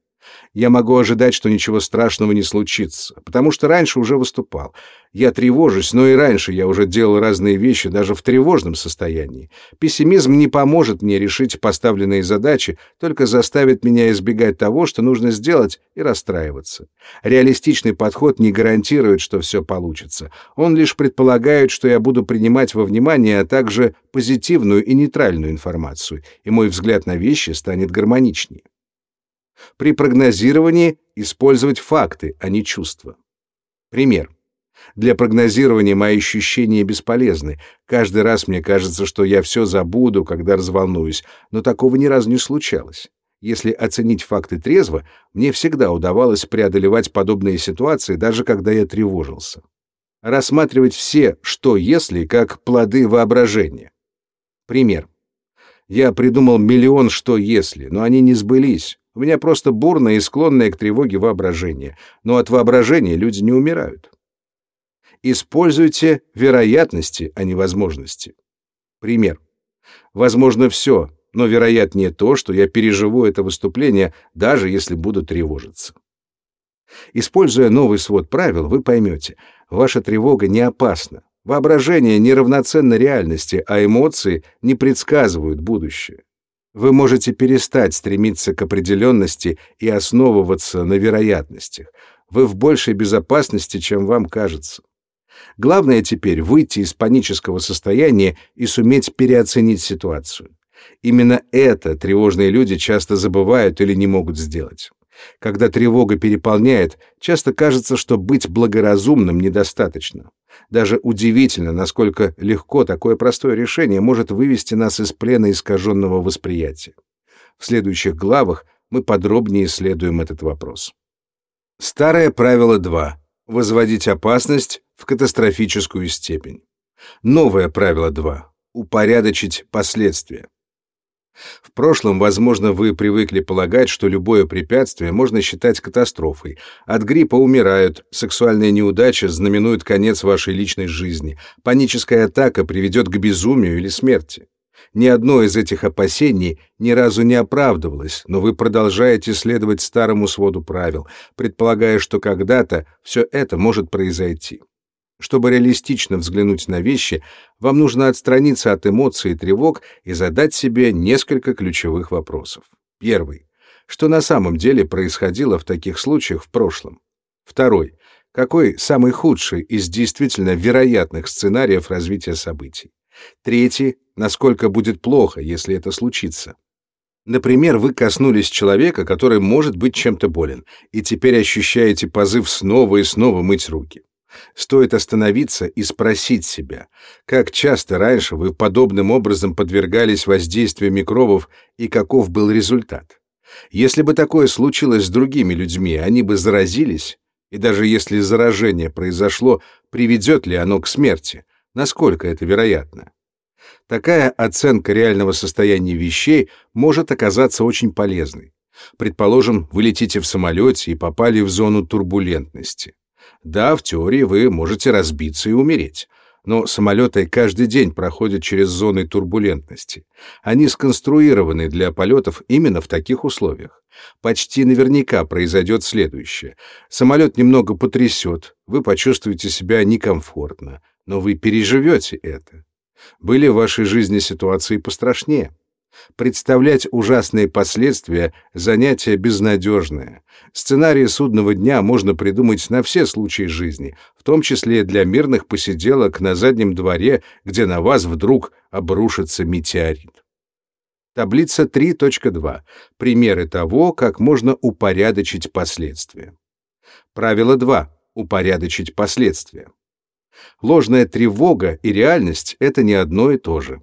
Я могу ожидать, что ничего страшного не случится, потому что раньше уже выступал. Я тревожусь, но и раньше я уже делал разные вещи, даже в тревожном состоянии. Пессимизм не поможет мне решить поставленные задачи, только заставит меня избегать того, что нужно сделать, и расстраиваться. Реалистичный подход не гарантирует, что все получится. Он лишь предполагает, что я буду принимать во внимание, а также позитивную и нейтральную информацию, и мой взгляд на вещи станет гармоничнее. При прогнозировании использовать факты, а не чувства. Пример. Для прогнозирования мои ощущения бесполезны. Каждый раз мне кажется, что я все забуду, когда разволнуюсь, но такого ни разу не случалось. Если оценить факты трезво, мне всегда удавалось преодолевать подобные ситуации, даже когда я тревожился. Рассматривать все «что если» как плоды воображения. Пример. Я придумал миллион «что если», но они не сбылись. У меня просто бурное и склонное к тревоге воображение, но от воображения люди не умирают. Используйте вероятности, а не возможности. Пример. Возможно все, но вероятнее то, что я переживу это выступление, даже если буду тревожиться. Используя новый свод правил, вы поймете, ваша тревога не опасна. Воображение неравноценно реальности, а эмоции не предсказывают будущее. Вы можете перестать стремиться к определенности и основываться на вероятностях. Вы в большей безопасности, чем вам кажется. Главное теперь выйти из панического состояния и суметь переоценить ситуацию. Именно это тревожные люди часто забывают или не могут сделать. Когда тревога переполняет, часто кажется, что быть благоразумным недостаточно. Даже удивительно, насколько легко такое простое решение может вывести нас из плена искаженного восприятия. В следующих главах мы подробнее исследуем этот вопрос. Старое правило 2. Возводить опасность в катастрофическую степень. Новое правило 2. Упорядочить последствия. В прошлом, возможно, вы привыкли полагать, что любое препятствие можно считать катастрофой. От гриппа умирают, сексуальная неудача знаменует конец вашей личной жизни, паническая атака приведет к безумию или смерти. Ни одно из этих опасений ни разу не оправдывалось, но вы продолжаете следовать старому своду правил, предполагая, что когда-то все это может произойти. Чтобы реалистично взглянуть на вещи, вам нужно отстраниться от эмоций и тревог и задать себе несколько ключевых вопросов. Первый. Что на самом деле происходило в таких случаях в прошлом? Второй. Какой самый худший из действительно вероятных сценариев развития событий? Третий. Насколько будет плохо, если это случится? Например, вы коснулись человека, который может быть чем-то болен, и теперь ощущаете позыв снова и снова мыть руки. Стоит остановиться и спросить себя, как часто раньше вы подобным образом подвергались воздействию микробов и каков был результат. Если бы такое случилось с другими людьми, они бы заразились, и даже если заражение произошло, приведет ли оно к смерти, насколько это вероятно. Такая оценка реального состояния вещей может оказаться очень полезной. Предположим, вы летите в самолете и попали в зону турбулентности. Да, в теории вы можете разбиться и умереть. Но самолеты каждый день проходят через зоны турбулентности. Они сконструированы для полетов именно в таких условиях. Почти наверняка произойдет следующее. Самолет немного потрясет, вы почувствуете себя некомфортно, но вы переживете это. Были в вашей жизни ситуации пострашнее? Представлять ужасные последствия — занятие безнадежное. Сценарии судного дня можно придумать на все случаи жизни, в том числе для мирных посиделок на заднем дворе, где на вас вдруг обрушится метеорит. Таблица 3.2. Примеры того, как можно упорядочить последствия. Правило 2. Упорядочить последствия. Ложная тревога и реальность — это не одно и то же.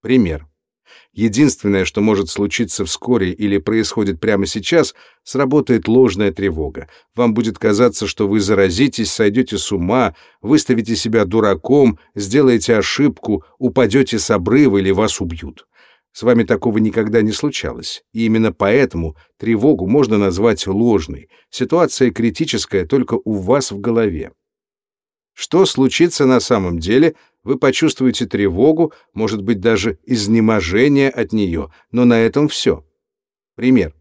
Пример. Единственное, что может случиться вскоре или происходит прямо сейчас, сработает ложная тревога. Вам будет казаться, что вы заразитесь, сойдете с ума, выставите себя дураком, сделаете ошибку, упадете с обрыва или вас убьют. С вами такого никогда не случалось, и именно поэтому тревогу можно назвать ложной. Ситуация критическая только у вас в голове. Что случится на самом деле, вы почувствуете тревогу, может быть, даже изнеможение от нее, но на этом все. Пример.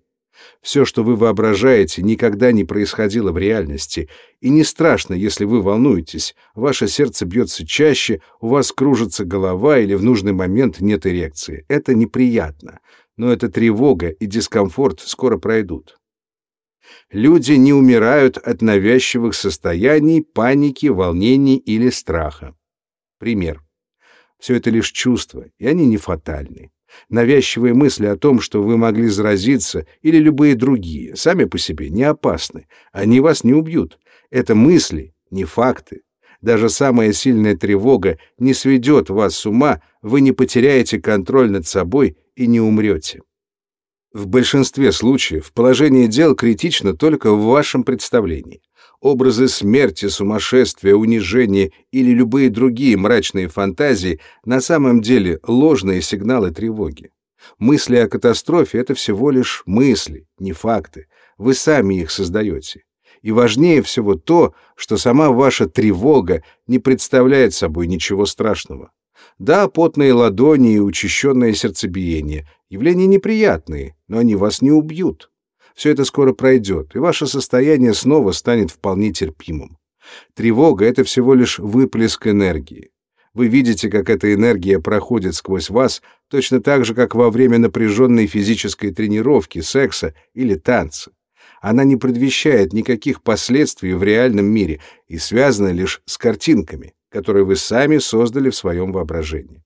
Все, что вы воображаете, никогда не происходило в реальности, и не страшно, если вы волнуетесь, ваше сердце бьется чаще, у вас кружится голова или в нужный момент нет эрекции. Это неприятно, но эта тревога и дискомфорт скоро пройдут. Люди не умирают от навязчивых состояний, паники, волнений или страха. Пример. Все это лишь чувства, и они не фатальны. Навязчивые мысли о том, что вы могли заразиться, или любые другие, сами по себе не опасны. Они вас не убьют. Это мысли, не факты. Даже самая сильная тревога не сведет вас с ума, вы не потеряете контроль над собой и не умрете. В большинстве случаев положение дел критично только в вашем представлении. Образы смерти, сумасшествия, унижения или любые другие мрачные фантазии на самом деле ложные сигналы тревоги. Мысли о катастрофе — это всего лишь мысли, не факты. Вы сами их создаете. И важнее всего то, что сама ваша тревога не представляет собой ничего страшного. Да, потные ладони и учащенное сердцебиение — явления неприятные, но они вас не убьют. Все это скоро пройдет, и ваше состояние снова станет вполне терпимым. Тревога — это всего лишь выплеск энергии. Вы видите, как эта энергия проходит сквозь вас, точно так же, как во время напряженной физической тренировки, секса или танца. Она не предвещает никаких последствий в реальном мире и связана лишь с картинками, которые вы сами создали в своем воображении.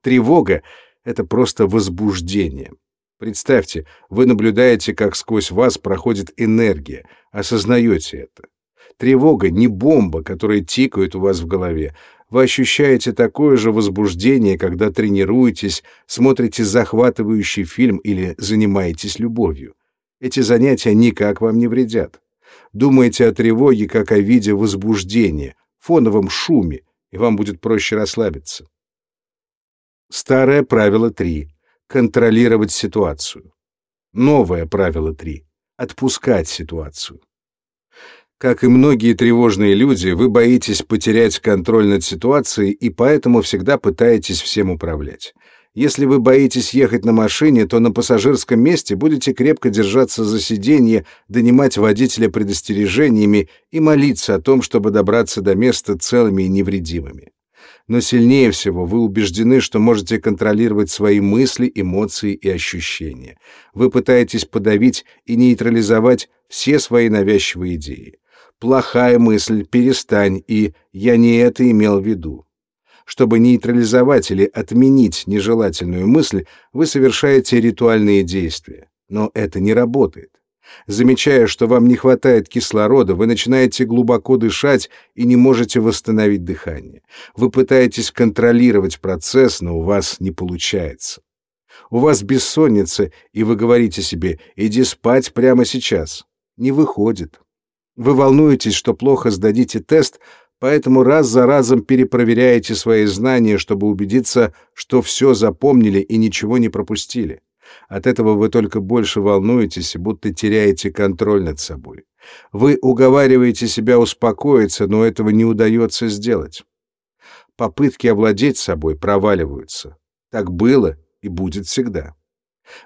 Тревога — это просто возбуждение. Представьте, вы наблюдаете, как сквозь вас проходит энергия, осознаете это. Тревога не бомба, которая тикает у вас в голове. Вы ощущаете такое же возбуждение, когда тренируетесь, смотрите захватывающий фильм или занимаетесь любовью. Эти занятия никак вам не вредят. Думайте о тревоге как о виде возбуждения, фоновом шуме, и вам будет проще расслабиться. Старое правило 3 контролировать ситуацию. Новое правило 3 отпускать ситуацию. Как и многие тревожные люди, вы боитесь потерять контроль над ситуацией и поэтому всегда пытаетесь всем управлять. Если вы боитесь ехать на машине, то на пассажирском месте будете крепко держаться за сиденье, донимать водителя предостережениями и молиться о том, чтобы добраться до места целыми и невредимыми но сильнее всего вы убеждены, что можете контролировать свои мысли, эмоции и ощущения. Вы пытаетесь подавить и нейтрализовать все свои навязчивые идеи. Плохая мысль, перестань и я не это имел в виду. Чтобы нейтрализовать или отменить нежелательную мысль, вы совершаете ритуальные действия. Но это не работает. Замечая, что вам не хватает кислорода, вы начинаете глубоко дышать и не можете восстановить дыхание. Вы пытаетесь контролировать процесс, но у вас не получается. У вас бессонница, и вы говорите себе «иди спать прямо сейчас». Не выходит. Вы волнуетесь, что плохо сдадите тест, поэтому раз за разом перепроверяете свои знания, чтобы убедиться, что все запомнили и ничего не пропустили. От этого вы только больше волнуетесь будто теряете контроль над собой. Вы уговариваете себя успокоиться, но этого не удается сделать. Попытки овладеть собой проваливаются. Так было и будет всегда.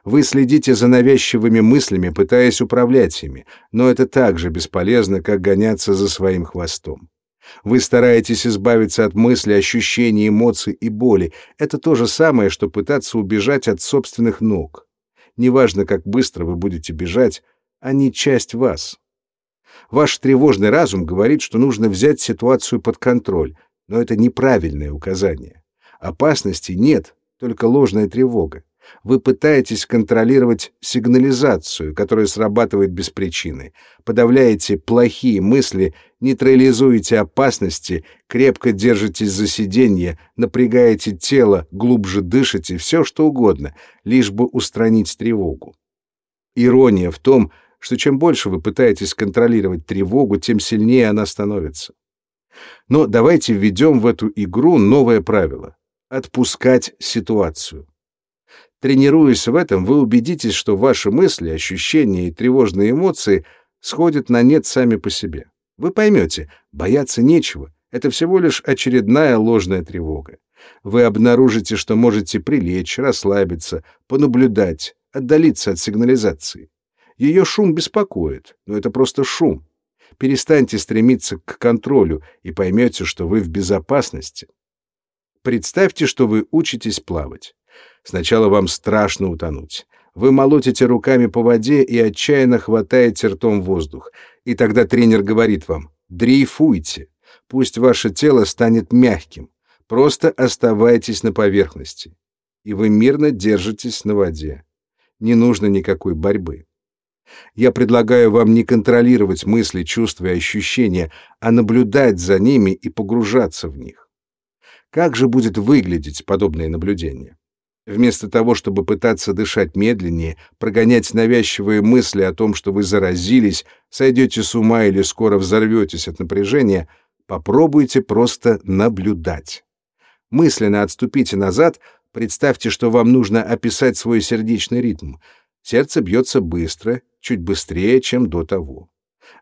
Вы следите за навязчивыми мыслями, пытаясь управлять ими, но это так же бесполезно, как гоняться за своим хвостом. Вы стараетесь избавиться от мыслей, ощущений, эмоций и боли. Это то же самое, что пытаться убежать от собственных ног. Неважно, как быстро вы будете бежать, они часть вас. Ваш тревожный разум говорит, что нужно взять ситуацию под контроль, но это неправильное указание. Опасности нет, только ложная тревога. Вы пытаетесь контролировать сигнализацию, которая срабатывает без причины, подавляете плохие мысли, нейтрализуете опасности, крепко держитесь за сиденье, напрягаете тело, глубже дышите, все что угодно, лишь бы устранить тревогу. Ирония в том, что чем больше вы пытаетесь контролировать тревогу, тем сильнее она становится. Но давайте введем в эту игру новое правило — отпускать ситуацию. Тренируясь в этом, вы убедитесь, что ваши мысли, ощущения и тревожные эмоции сходят на нет сами по себе. Вы поймете, бояться нечего, это всего лишь очередная ложная тревога. Вы обнаружите, что можете прилечь, расслабиться, понаблюдать, отдалиться от сигнализации. Ее шум беспокоит, но это просто шум. Перестаньте стремиться к контролю и поймете, что вы в безопасности. Представьте, что вы учитесь плавать. Сначала вам страшно утонуть. Вы молотите руками по воде и отчаянно хватаете ртом воздух. И тогда тренер говорит вам «дрейфуйте». Пусть ваше тело станет мягким. Просто оставайтесь на поверхности. И вы мирно держитесь на воде. Не нужно никакой борьбы. Я предлагаю вам не контролировать мысли, чувства и ощущения, а наблюдать за ними и погружаться в них. Как же будет выглядеть подобное наблюдение? Вместо того, чтобы пытаться дышать медленнее, прогонять навязчивые мысли о том, что вы заразились, сойдете с ума или скоро взорветесь от напряжения, попробуйте просто наблюдать. Мысленно отступите назад, представьте, что вам нужно описать свой сердечный ритм. Сердце бьется быстро, чуть быстрее, чем до того.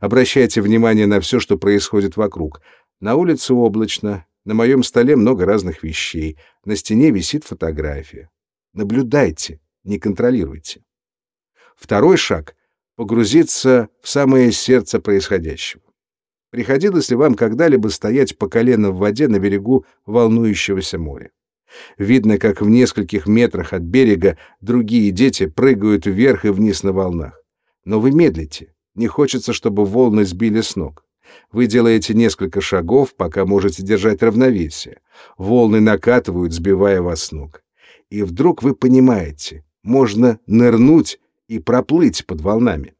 Обращайте внимание на все, что происходит вокруг. На улице облачно, на моем столе много разных вещей, на стене висит фотография. Наблюдайте, не контролируйте. Второй шаг — погрузиться в самое сердце происходящего. Приходилось ли вам когда-либо стоять по колено в воде на берегу волнующегося моря? Видно, как в нескольких метрах от берега другие дети прыгают вверх и вниз на волнах. Но вы медлите. Не хочется, чтобы волны сбили с ног. Вы делаете несколько шагов, пока можете держать равновесие. Волны накатывают, сбивая вас с ног. И вдруг вы понимаете, можно нырнуть и проплыть под волнами.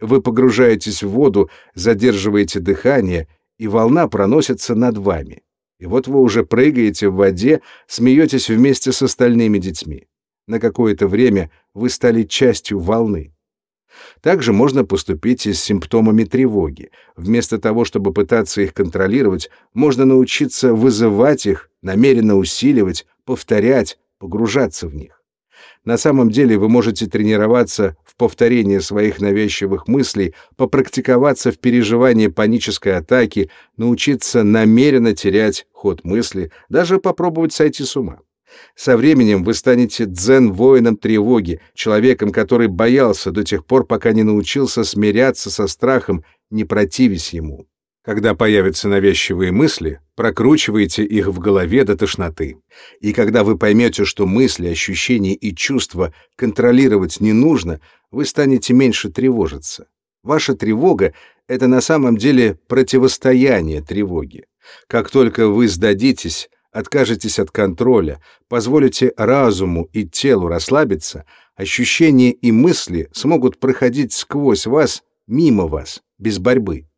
Вы погружаетесь в воду, задерживаете дыхание, и волна проносится над вами. И вот вы уже прыгаете в воде, смеетесь вместе с остальными детьми. На какое-то время вы стали частью волны. Также можно поступить и с симптомами тревоги. Вместо того, чтобы пытаться их контролировать, можно научиться вызывать их, намеренно усиливать, повторять, погружаться в них. На самом деле вы можете тренироваться в повторении своих навязчивых мыслей, попрактиковаться в переживании панической атаки, научиться намеренно терять ход мысли, даже попробовать сойти с ума. Со временем вы станете дзен-воином тревоги, человеком, который боялся до тех пор, пока не научился смиряться со страхом, не противясь ему. Когда появятся навязчивые мысли, прокручивайте их в голове до тошноты. И когда вы поймете, что мысли, ощущения и чувства контролировать не нужно, вы станете меньше тревожиться. Ваша тревога — это на самом деле противостояние тревоге. Как только вы сдадитесь, откажетесь от контроля, позволите разуму и телу расслабиться, ощущения и мысли смогут проходить сквозь вас, мимо вас, без борьбы.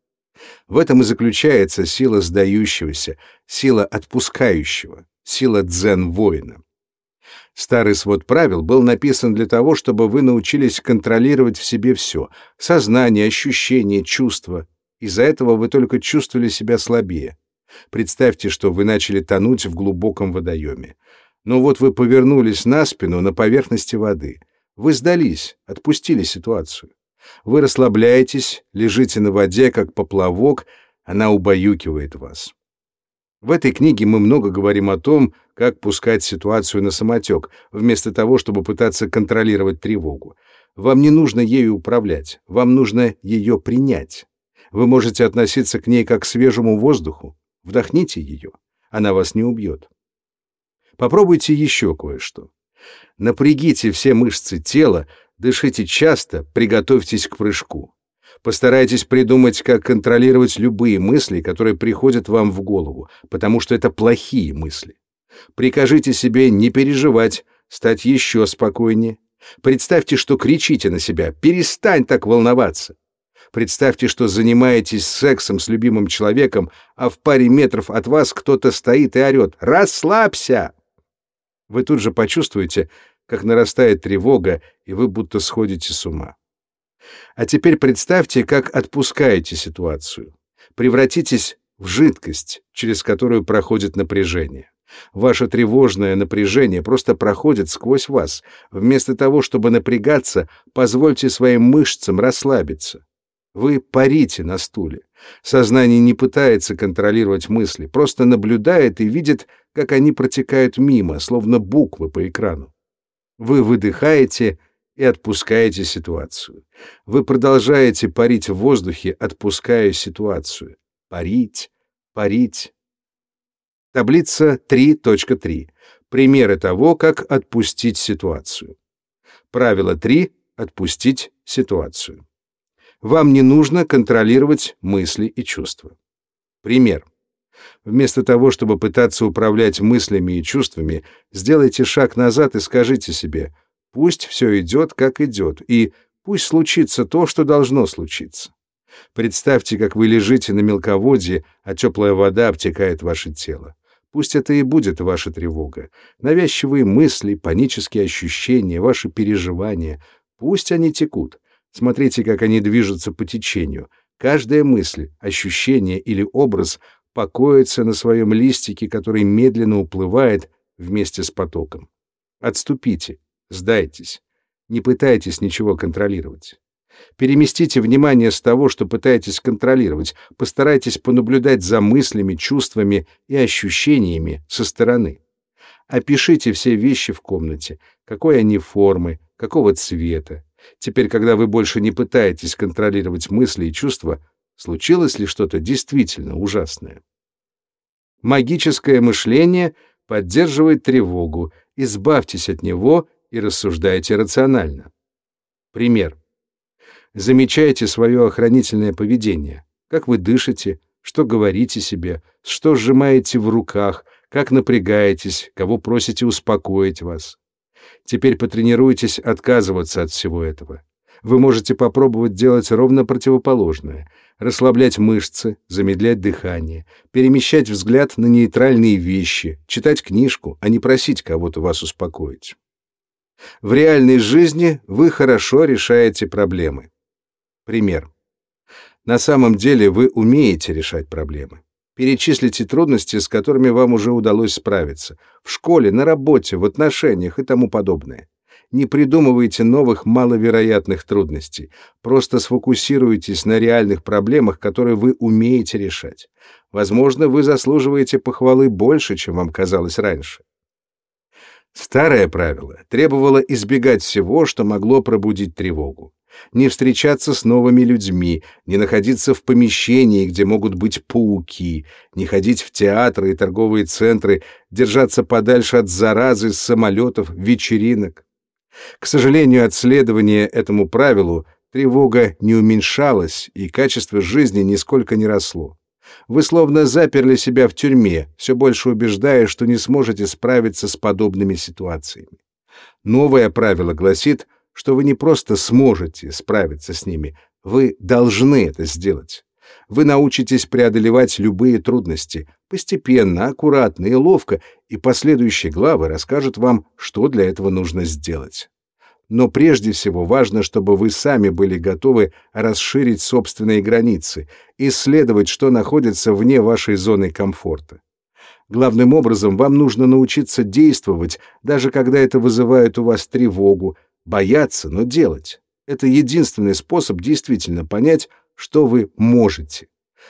В этом и заключается сила сдающегося, сила отпускающего, сила дзен-воина. Старый свод правил был написан для того, чтобы вы научились контролировать в себе все — сознание, ощущения, чувства. Из-за этого вы только чувствовали себя слабее. Представьте, что вы начали тонуть в глубоком водоеме. Но вот вы повернулись на спину на поверхности воды. Вы сдались, отпустили ситуацию. Вы расслабляетесь, лежите на воде, как поплавок, она убаюкивает вас. В этой книге мы много говорим о том, как пускать ситуацию на самотек, вместо того, чтобы пытаться контролировать тревогу. Вам не нужно ею управлять, вам нужно ее принять. Вы можете относиться к ней как к свежему воздуху, Вдохните ее, она вас не убьет. Попробуйте еще кое-что. Напрягите все мышцы тела, дышите часто, приготовьтесь к прыжку. Постарайтесь придумать, как контролировать любые мысли, которые приходят вам в голову, потому что это плохие мысли. Прикажите себе не переживать, стать еще спокойнее. Представьте, что кричите на себя «Перестань так волноваться!» Представьте, что занимаетесь сексом с любимым человеком, а в паре метров от вас кто-то стоит и орет «Расслабься!». Вы тут же почувствуете, как нарастает тревога, и вы будто сходите с ума. А теперь представьте, как отпускаете ситуацию. Превратитесь в жидкость, через которую проходит напряжение. Ваше тревожное напряжение просто проходит сквозь вас. Вместо того, чтобы напрягаться, позвольте своим мышцам расслабиться. Вы парите на стуле. Сознание не пытается контролировать мысли, просто наблюдает и видит, как они протекают мимо, словно буквы по экрану. Вы выдыхаете и отпускаете ситуацию. Вы продолжаете парить в воздухе, отпуская ситуацию. Парить, парить. Таблица 3.3. Примеры того, как отпустить ситуацию. Правило 3. Отпустить ситуацию. Вам не нужно контролировать мысли и чувства. Пример. Вместо того, чтобы пытаться управлять мыслями и чувствами, сделайте шаг назад и скажите себе «пусть все идет, как идет», и «пусть случится то, что должно случиться». Представьте, как вы лежите на мелководье, а теплая вода обтекает ваше тело. Пусть это и будет ваша тревога. Навязчивые мысли, панические ощущения, ваши переживания. Пусть они текут. Смотрите, как они движутся по течению. Каждая мысль, ощущение или образ покоится на своем листике, который медленно уплывает вместе с потоком. Отступите, сдайтесь, не пытайтесь ничего контролировать. Переместите внимание с того, что пытаетесь контролировать, постарайтесь понаблюдать за мыслями, чувствами и ощущениями со стороны. Опишите все вещи в комнате, какой они формы, какого цвета. Теперь, когда вы больше не пытаетесь контролировать мысли и чувства, случилось ли что-то действительно ужасное. Магическое мышление поддерживает тревогу, избавьтесь от него и рассуждайте рационально. Пример. Замечайте свое охранительное поведение, как вы дышите, что говорите себе, что сжимаете в руках, как напрягаетесь, кого просите успокоить вас. Теперь потренируйтесь отказываться от всего этого. Вы можете попробовать делать ровно противоположное — расслаблять мышцы, замедлять дыхание, перемещать взгляд на нейтральные вещи, читать книжку, а не просить кого-то вас успокоить. В реальной жизни вы хорошо решаете проблемы. Пример. На самом деле вы умеете решать проблемы. Перечислите трудности, с которыми вам уже удалось справиться. В школе, на работе, в отношениях и тому подобное. Не придумывайте новых маловероятных трудностей. Просто сфокусируйтесь на реальных проблемах, которые вы умеете решать. Возможно, вы заслуживаете похвалы больше, чем вам казалось раньше. Старое правило требовало избегать всего, что могло пробудить тревогу. Не встречаться с новыми людьми, не находиться в помещении, где могут быть пауки, не ходить в театры и торговые центры, держаться подальше от заразы, самолетов, вечеринок. К сожалению, от следования этому правилу тревога не уменьшалась, и качество жизни нисколько не росло. Вы словно заперли себя в тюрьме, все больше убеждая, что не сможете справиться с подобными ситуациями. Новое правило гласит, что вы не просто сможете справиться с ними, вы должны это сделать. Вы научитесь преодолевать любые трудности, постепенно, аккуратно и ловко, и последующие главы расскажут вам, что для этого нужно сделать. Но прежде всего важно, чтобы вы сами были готовы расширить собственные границы, исследовать, что находится вне вашей зоны комфорта. Главным образом вам нужно научиться действовать, даже когда это вызывает у вас тревогу, бояться, но делать. Это единственный способ действительно понять, что вы можете.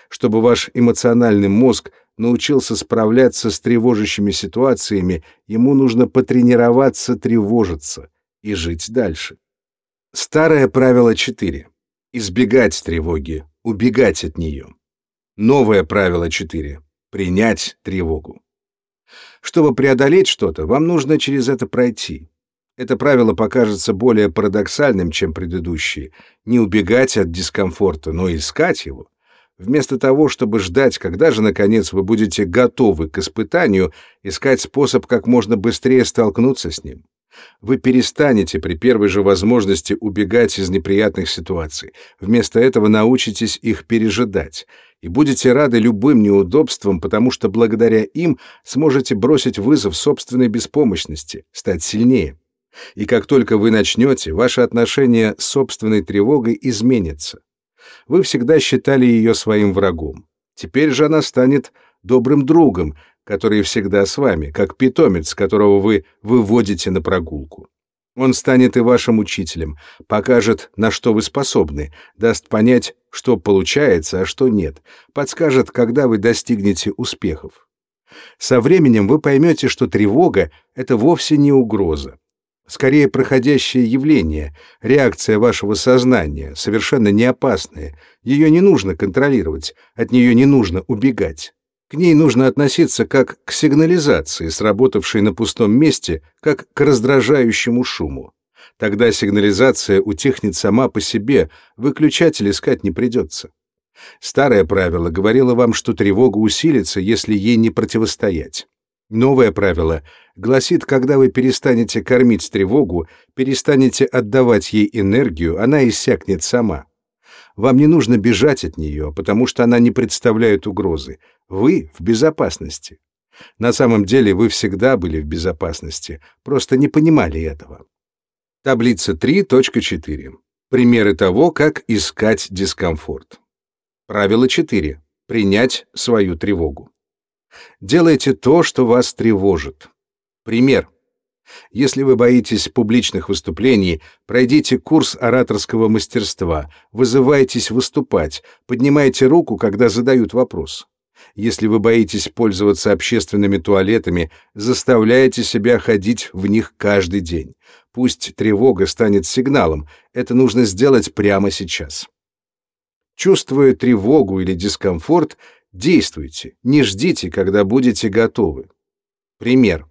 Чтобы ваш эмоциональный мозг научился справляться с тревожащими ситуациями, ему нужно потренироваться тревожиться — и жить дальше. Старое правило 4. Избегать тревоги, убегать от нее. Новое правило 4. Принять тревогу. Чтобы преодолеть что-то, вам нужно через это пройти. Это правило покажется более парадоксальным, чем предыдущие. Не убегать от дискомфорта, но искать его. Вместо того, чтобы ждать, когда же, наконец, вы будете готовы к испытанию, искать способ как можно быстрее столкнуться с ним. Вы перестанете при первой же возможности убегать из неприятных ситуаций. Вместо этого научитесь их пережидать и будете рады любым неудобствам, потому что благодаря им сможете бросить вызов собственной беспомощности, стать сильнее. И как только вы начнете, ваше отношение с собственной тревогой изменится. Вы всегда считали ее своим врагом. Теперь же она станет добрым другом, который всегда с вами, как питомец, которого вы выводите на прогулку. Он станет и вашим учителем, покажет, на что вы способны, даст понять, что получается, а что нет, подскажет, когда вы достигнете успехов. Со временем вы поймете, что тревога — это вовсе не угроза. Скорее проходящее явление, реакция вашего сознания, совершенно не опасная. Ее не нужно контролировать, от нее не нужно убегать. К ней нужно относиться как к сигнализации, сработавшей на пустом месте, как к раздражающему шуму. Тогда сигнализация утихнет сама по себе, выключатель искать не придется. Старое правило говорило вам, что тревога усилится, если ей не противостоять. Новое правило гласит, когда вы перестанете кормить тревогу, перестанете отдавать ей энергию, она иссякнет сама. Вам не нужно бежать от нее, потому что она не представляет угрозы. Вы в безопасности. На самом деле вы всегда были в безопасности, просто не понимали этого. Таблица 3.4. Примеры того, как искать дискомфорт. Правило 4. Принять свою тревогу. Делайте то, что вас тревожит. Пример. Если вы боитесь публичных выступлений, пройдите курс ораторского мастерства, вызывайтесь выступать, поднимайте руку, когда задают вопрос. Если вы боитесь пользоваться общественными туалетами, заставляйте себя ходить в них каждый день. Пусть тревога станет сигналом, это нужно сделать прямо сейчас. Чувствуя тревогу или дискомфорт, действуйте, не ждите, когда будете готовы. Пример.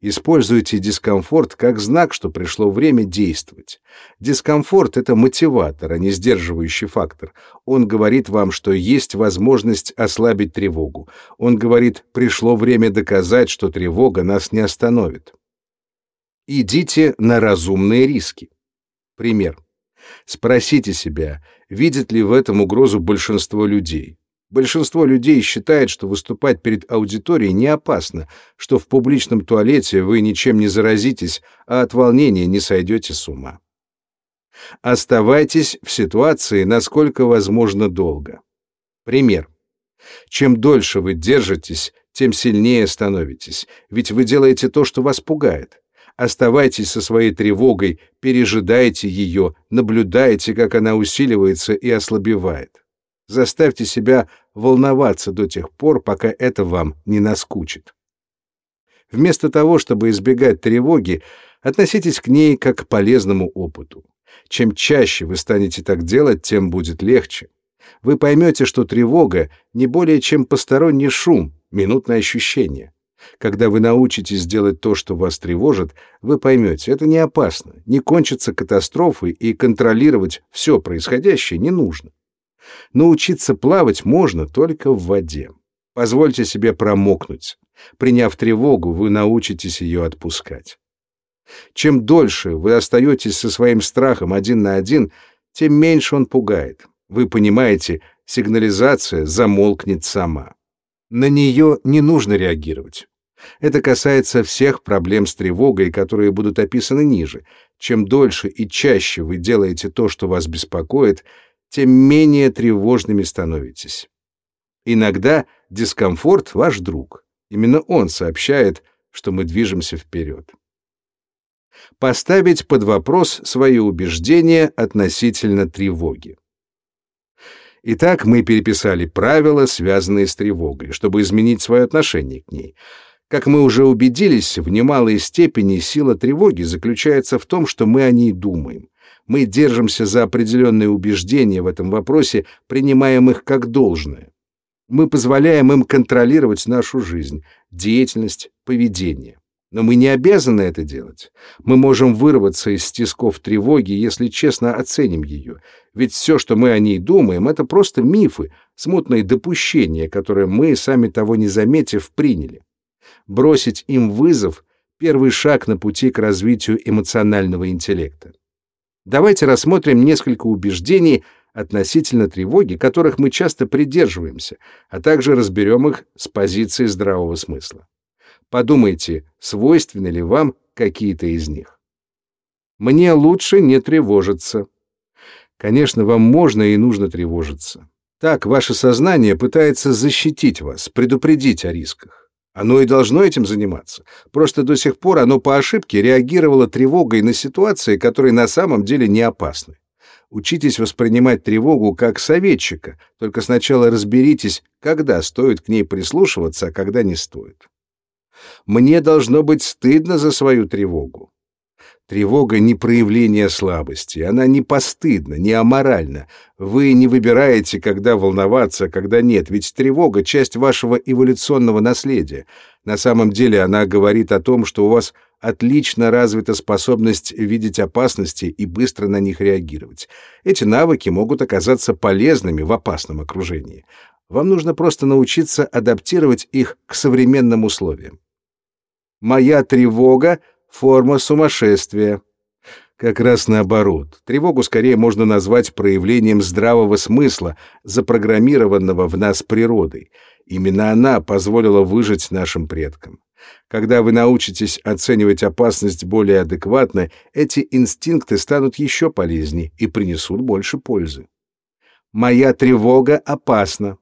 Используйте дискомфорт как знак, что пришло время действовать. Дискомфорт — это мотиватор, а не сдерживающий фактор. Он говорит вам, что есть возможность ослабить тревогу. Он говорит, пришло время доказать, что тревога нас не остановит. Идите на разумные риски. Пример. Спросите себя, видит ли в этом угрозу большинство людей. Большинство людей считает, что выступать перед аудиторией не опасно, что в публичном туалете вы ничем не заразитесь, а от волнения не сойдете с ума. Оставайтесь в ситуации насколько возможно долго. Пример. Чем дольше вы держитесь, тем сильнее становитесь, ведь вы делаете то, что вас пугает. Оставайтесь со своей тревогой, пережидайте ее, наблюдайте, как она усиливается и ослабевает. Заставьте себя волноваться до тех пор, пока это вам не наскучит. Вместо того, чтобы избегать тревоги, относитесь к ней как к полезному опыту. Чем чаще вы станете так делать, тем будет легче. Вы поймете, что тревога не более чем посторонний шум, минутное ощущение. Когда вы научитесь делать то, что вас тревожит, вы поймете, это не опасно, не кончится катастрофой, и контролировать все происходящее не нужно. Научиться плавать можно только в воде. Позвольте себе промокнуть. Приняв тревогу, вы научитесь ее отпускать. Чем дольше вы остаетесь со своим страхом один на один, тем меньше он пугает. Вы понимаете, сигнализация замолкнет сама. На нее не нужно реагировать. Это касается всех проблем с тревогой, которые будут описаны ниже. Чем дольше и чаще вы делаете то, что вас беспокоит, тем менее тревожными становитесь. Иногда дискомфорт — ваш друг. Именно он сообщает, что мы движемся вперед. Поставить под вопрос свои убеждения относительно тревоги. Итак, мы переписали правила, связанные с тревогой, чтобы изменить свое отношение к ней. Как мы уже убедились, в немалой степени сила тревоги заключается в том, что мы о ней думаем. Мы держимся за определенные убеждения в этом вопросе, принимаем их как должное. Мы позволяем им контролировать нашу жизнь, деятельность, поведение. Но мы не обязаны это делать. Мы можем вырваться из стисков тревоги, если честно оценим ее. Ведь все, что мы о ней думаем, это просто мифы, смутные допущения, которые мы, сами того не заметив, приняли. Бросить им вызов — первый шаг на пути к развитию эмоционального интеллекта. Давайте рассмотрим несколько убеждений относительно тревоги, которых мы часто придерживаемся, а также разберем их с позиции здравого смысла. Подумайте, свойственны ли вам какие-то из них. Мне лучше не тревожиться. Конечно, вам можно и нужно тревожиться. Так ваше сознание пытается защитить вас, предупредить о рисках. Оно и должно этим заниматься. Просто до сих пор оно по ошибке реагировало тревогой на ситуации, которые на самом деле не опасны. Учитесь воспринимать тревогу как советчика, только сначала разберитесь, когда стоит к ней прислушиваться, а когда не стоит. Мне должно быть стыдно за свою тревогу. Тревога не проявление слабости, она не постыдна, не аморальна. Вы не выбираете, когда волноваться, когда нет, ведь тревога — часть вашего эволюционного наследия. На самом деле она говорит о том, что у вас отлично развита способность видеть опасности и быстро на них реагировать. Эти навыки могут оказаться полезными в опасном окружении. Вам нужно просто научиться адаптировать их к современным условиям. Моя тревога форма сумасшествия. Как раз наоборот. Тревогу скорее можно назвать проявлением здравого смысла, запрограммированного в нас природой. Именно она позволила выжить нашим предкам. Когда вы научитесь оценивать опасность более адекватно, эти инстинкты станут еще полезнее и принесут больше пользы. Моя тревога опасна.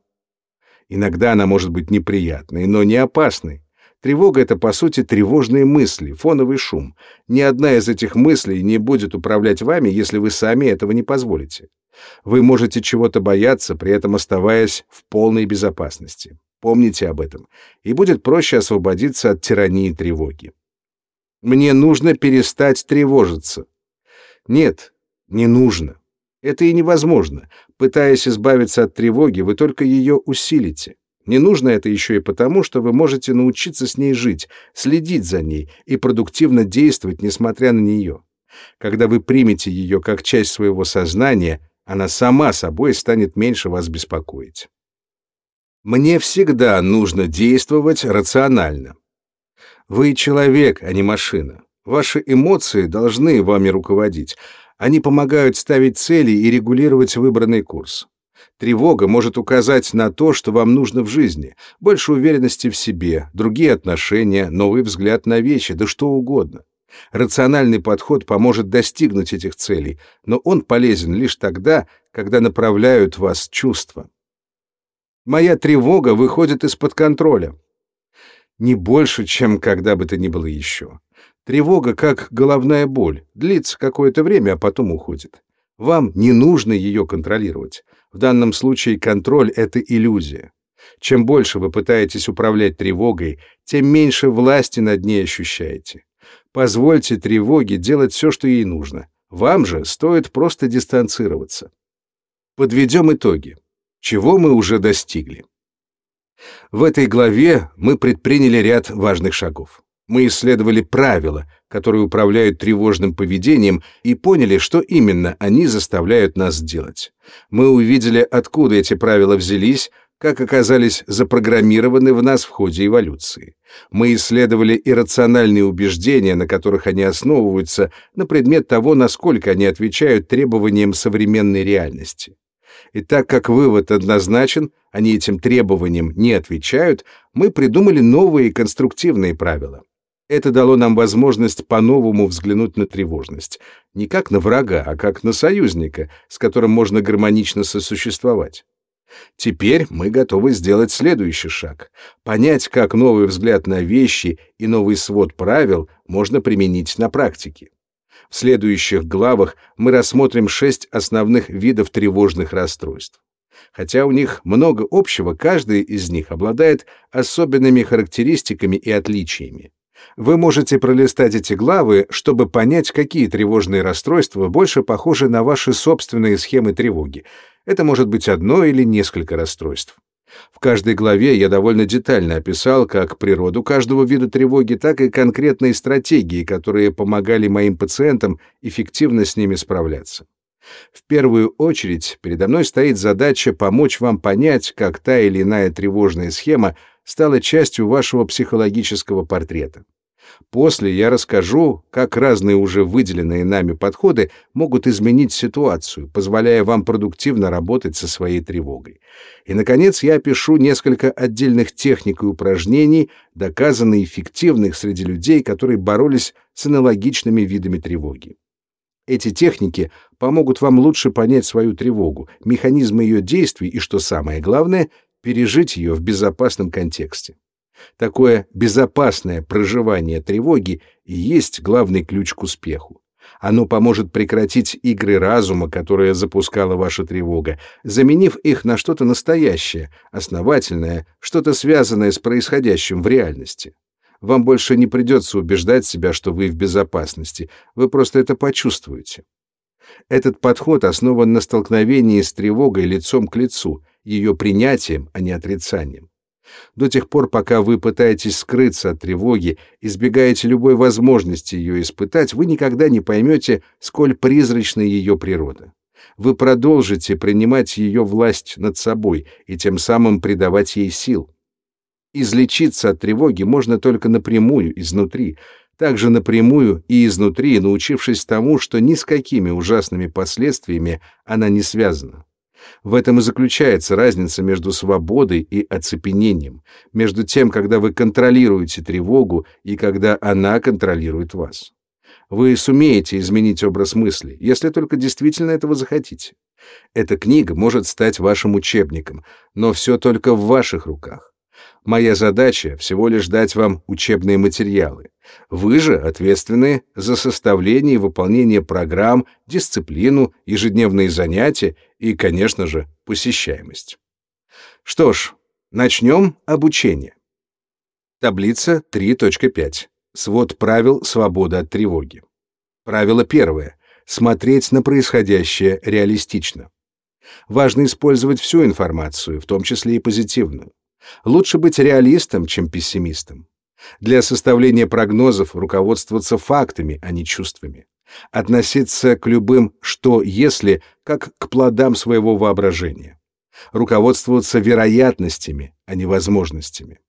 Иногда она может быть неприятной, но не опасной. Тревога — это, по сути, тревожные мысли, фоновый шум. Ни одна из этих мыслей не будет управлять вами, если вы сами этого не позволите. Вы можете чего-то бояться, при этом оставаясь в полной безопасности. Помните об этом, и будет проще освободиться от тирании тревоги. Мне нужно перестать тревожиться. Нет, не нужно. Это и невозможно. Пытаясь избавиться от тревоги, вы только ее усилите. Не нужно это еще и потому, что вы можете научиться с ней жить, следить за ней и продуктивно действовать, несмотря на нее. Когда вы примете ее как часть своего сознания, она сама собой станет меньше вас беспокоить. Мне всегда нужно действовать рационально. Вы человек, а не машина. Ваши эмоции должны вами руководить. Они помогают ставить цели и регулировать выбранный курс. Тревога может указать на то, что вам нужно в жизни. Больше уверенности в себе, другие отношения, новый взгляд на вещи, да что угодно. Рациональный подход поможет достигнуть этих целей, но он полезен лишь тогда, когда направляют вас чувства. Моя тревога выходит из-под контроля. Не больше, чем когда бы то ни было еще. Тревога, как головная боль, длится какое-то время, а потом уходит. Вам не нужно ее контролировать. В данном случае контроль — это иллюзия. Чем больше вы пытаетесь управлять тревогой, тем меньше власти над ней ощущаете. Позвольте тревоге делать все, что ей нужно. Вам же стоит просто дистанцироваться. Подведем итоги. Чего мы уже достигли? В этой главе мы предприняли ряд важных шагов. Мы исследовали правила, которые управляют тревожным поведением, и поняли, что именно они заставляют нас делать. Мы увидели, откуда эти правила взялись, как оказались запрограммированы в нас в ходе эволюции. Мы исследовали иррациональные убеждения, на которых они основываются, на предмет того, насколько они отвечают требованиям современной реальности. И так как вывод однозначен, они этим требованиям не отвечают, мы придумали новые конструктивные правила. Это дало нам возможность по-новому взглянуть на тревожность. Не как на врага, а как на союзника, с которым можно гармонично сосуществовать. Теперь мы готовы сделать следующий шаг — понять, как новый взгляд на вещи и новый свод правил можно применить на практике. В следующих главах мы рассмотрим шесть основных видов тревожных расстройств. Хотя у них много общего, каждый из них обладает особенными характеристиками и отличиями. Вы можете пролистать эти главы, чтобы понять, какие тревожные расстройства больше похожи на ваши собственные схемы тревоги. Это может быть одно или несколько расстройств. В каждой главе я довольно детально описал как природу каждого вида тревоги, так и конкретные стратегии, которые помогали моим пациентам эффективно с ними справляться. В первую очередь передо мной стоит задача помочь вам понять, как та или иная тревожная схема стала частью вашего психологического портрета. После я расскажу, как разные уже выделенные нами подходы могут изменить ситуацию, позволяя вам продуктивно работать со своей тревогой. И, наконец, я опишу несколько отдельных техник и упражнений, доказанно эффективных среди людей, которые боролись с аналогичными видами тревоги. Эти техники помогут вам лучше понять свою тревогу, механизмы ее действий и, что самое главное, пережить ее в безопасном контексте. Такое безопасное проживание тревоги и есть главный ключ к успеху. Оно поможет прекратить игры разума, которые запускала ваша тревога, заменив их на что-то настоящее, основательное, что-то связанное с происходящим в реальности. Вам больше не придется убеждать себя, что вы в безопасности, вы просто это почувствуете. Этот подход основан на столкновении с тревогой лицом к лицу, ее принятием, а не отрицанием. До тех пор, пока вы пытаетесь скрыться от тревоги, избегаете любой возможности ее испытать, вы никогда не поймете, сколь призрачна ее природа. Вы продолжите принимать ее власть над собой и тем самым придавать ей сил. Излечиться от тревоги можно только напрямую, изнутри, также напрямую и изнутри, научившись тому, что ни с какими ужасными последствиями она не связана. В этом и заключается разница между свободой и оцепенением, между тем, когда вы контролируете тревогу и когда она контролирует вас. Вы сумеете изменить образ мысли, если только действительно этого захотите. Эта книга может стать вашим учебником, но все только в ваших руках. Моя задача всего лишь дать вам учебные материалы. Вы же ответственны за составление и выполнение программ, дисциплину, ежедневные занятия и, конечно же, посещаемость. Что ж, начнем обучение. Таблица 3.5. Свод правил свободы от тревоги. Правило первое. Смотреть на происходящее реалистично. Важно использовать всю информацию, в том числе и позитивную. Лучше быть реалистом, чем пессимистом. Для составления прогнозов руководствоваться фактами, а не чувствами. Относиться к любым «что если» как к плодам своего воображения. Руководствоваться вероятностями, а не возможностями.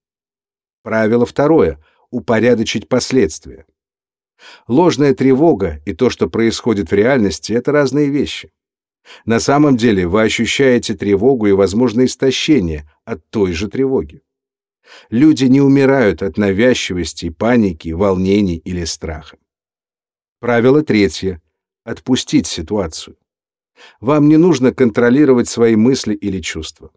Правило второе — упорядочить последствия. Ложная тревога и то, что происходит в реальности, — это разные вещи. На самом деле вы ощущаете тревогу и, возможно, истощение от той же тревоги. Люди не умирают от навязчивости, паники, волнений или страха. Правило третье. Отпустить ситуацию. Вам не нужно контролировать свои мысли или чувства.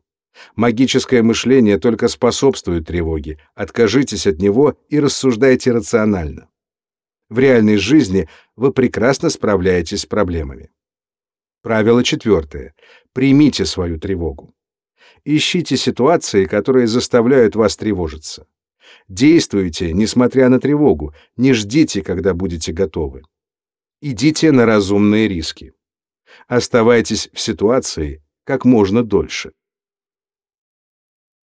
Магическое мышление только способствует тревоге. Откажитесь от него и рассуждайте рационально. В реальной жизни вы прекрасно справляетесь с проблемами. Правило четвертое. Примите свою тревогу. Ищите ситуации, которые заставляют вас тревожиться. Действуйте, несмотря на тревогу, не ждите, когда будете готовы. Идите на разумные риски. Оставайтесь в ситуации как можно дольше.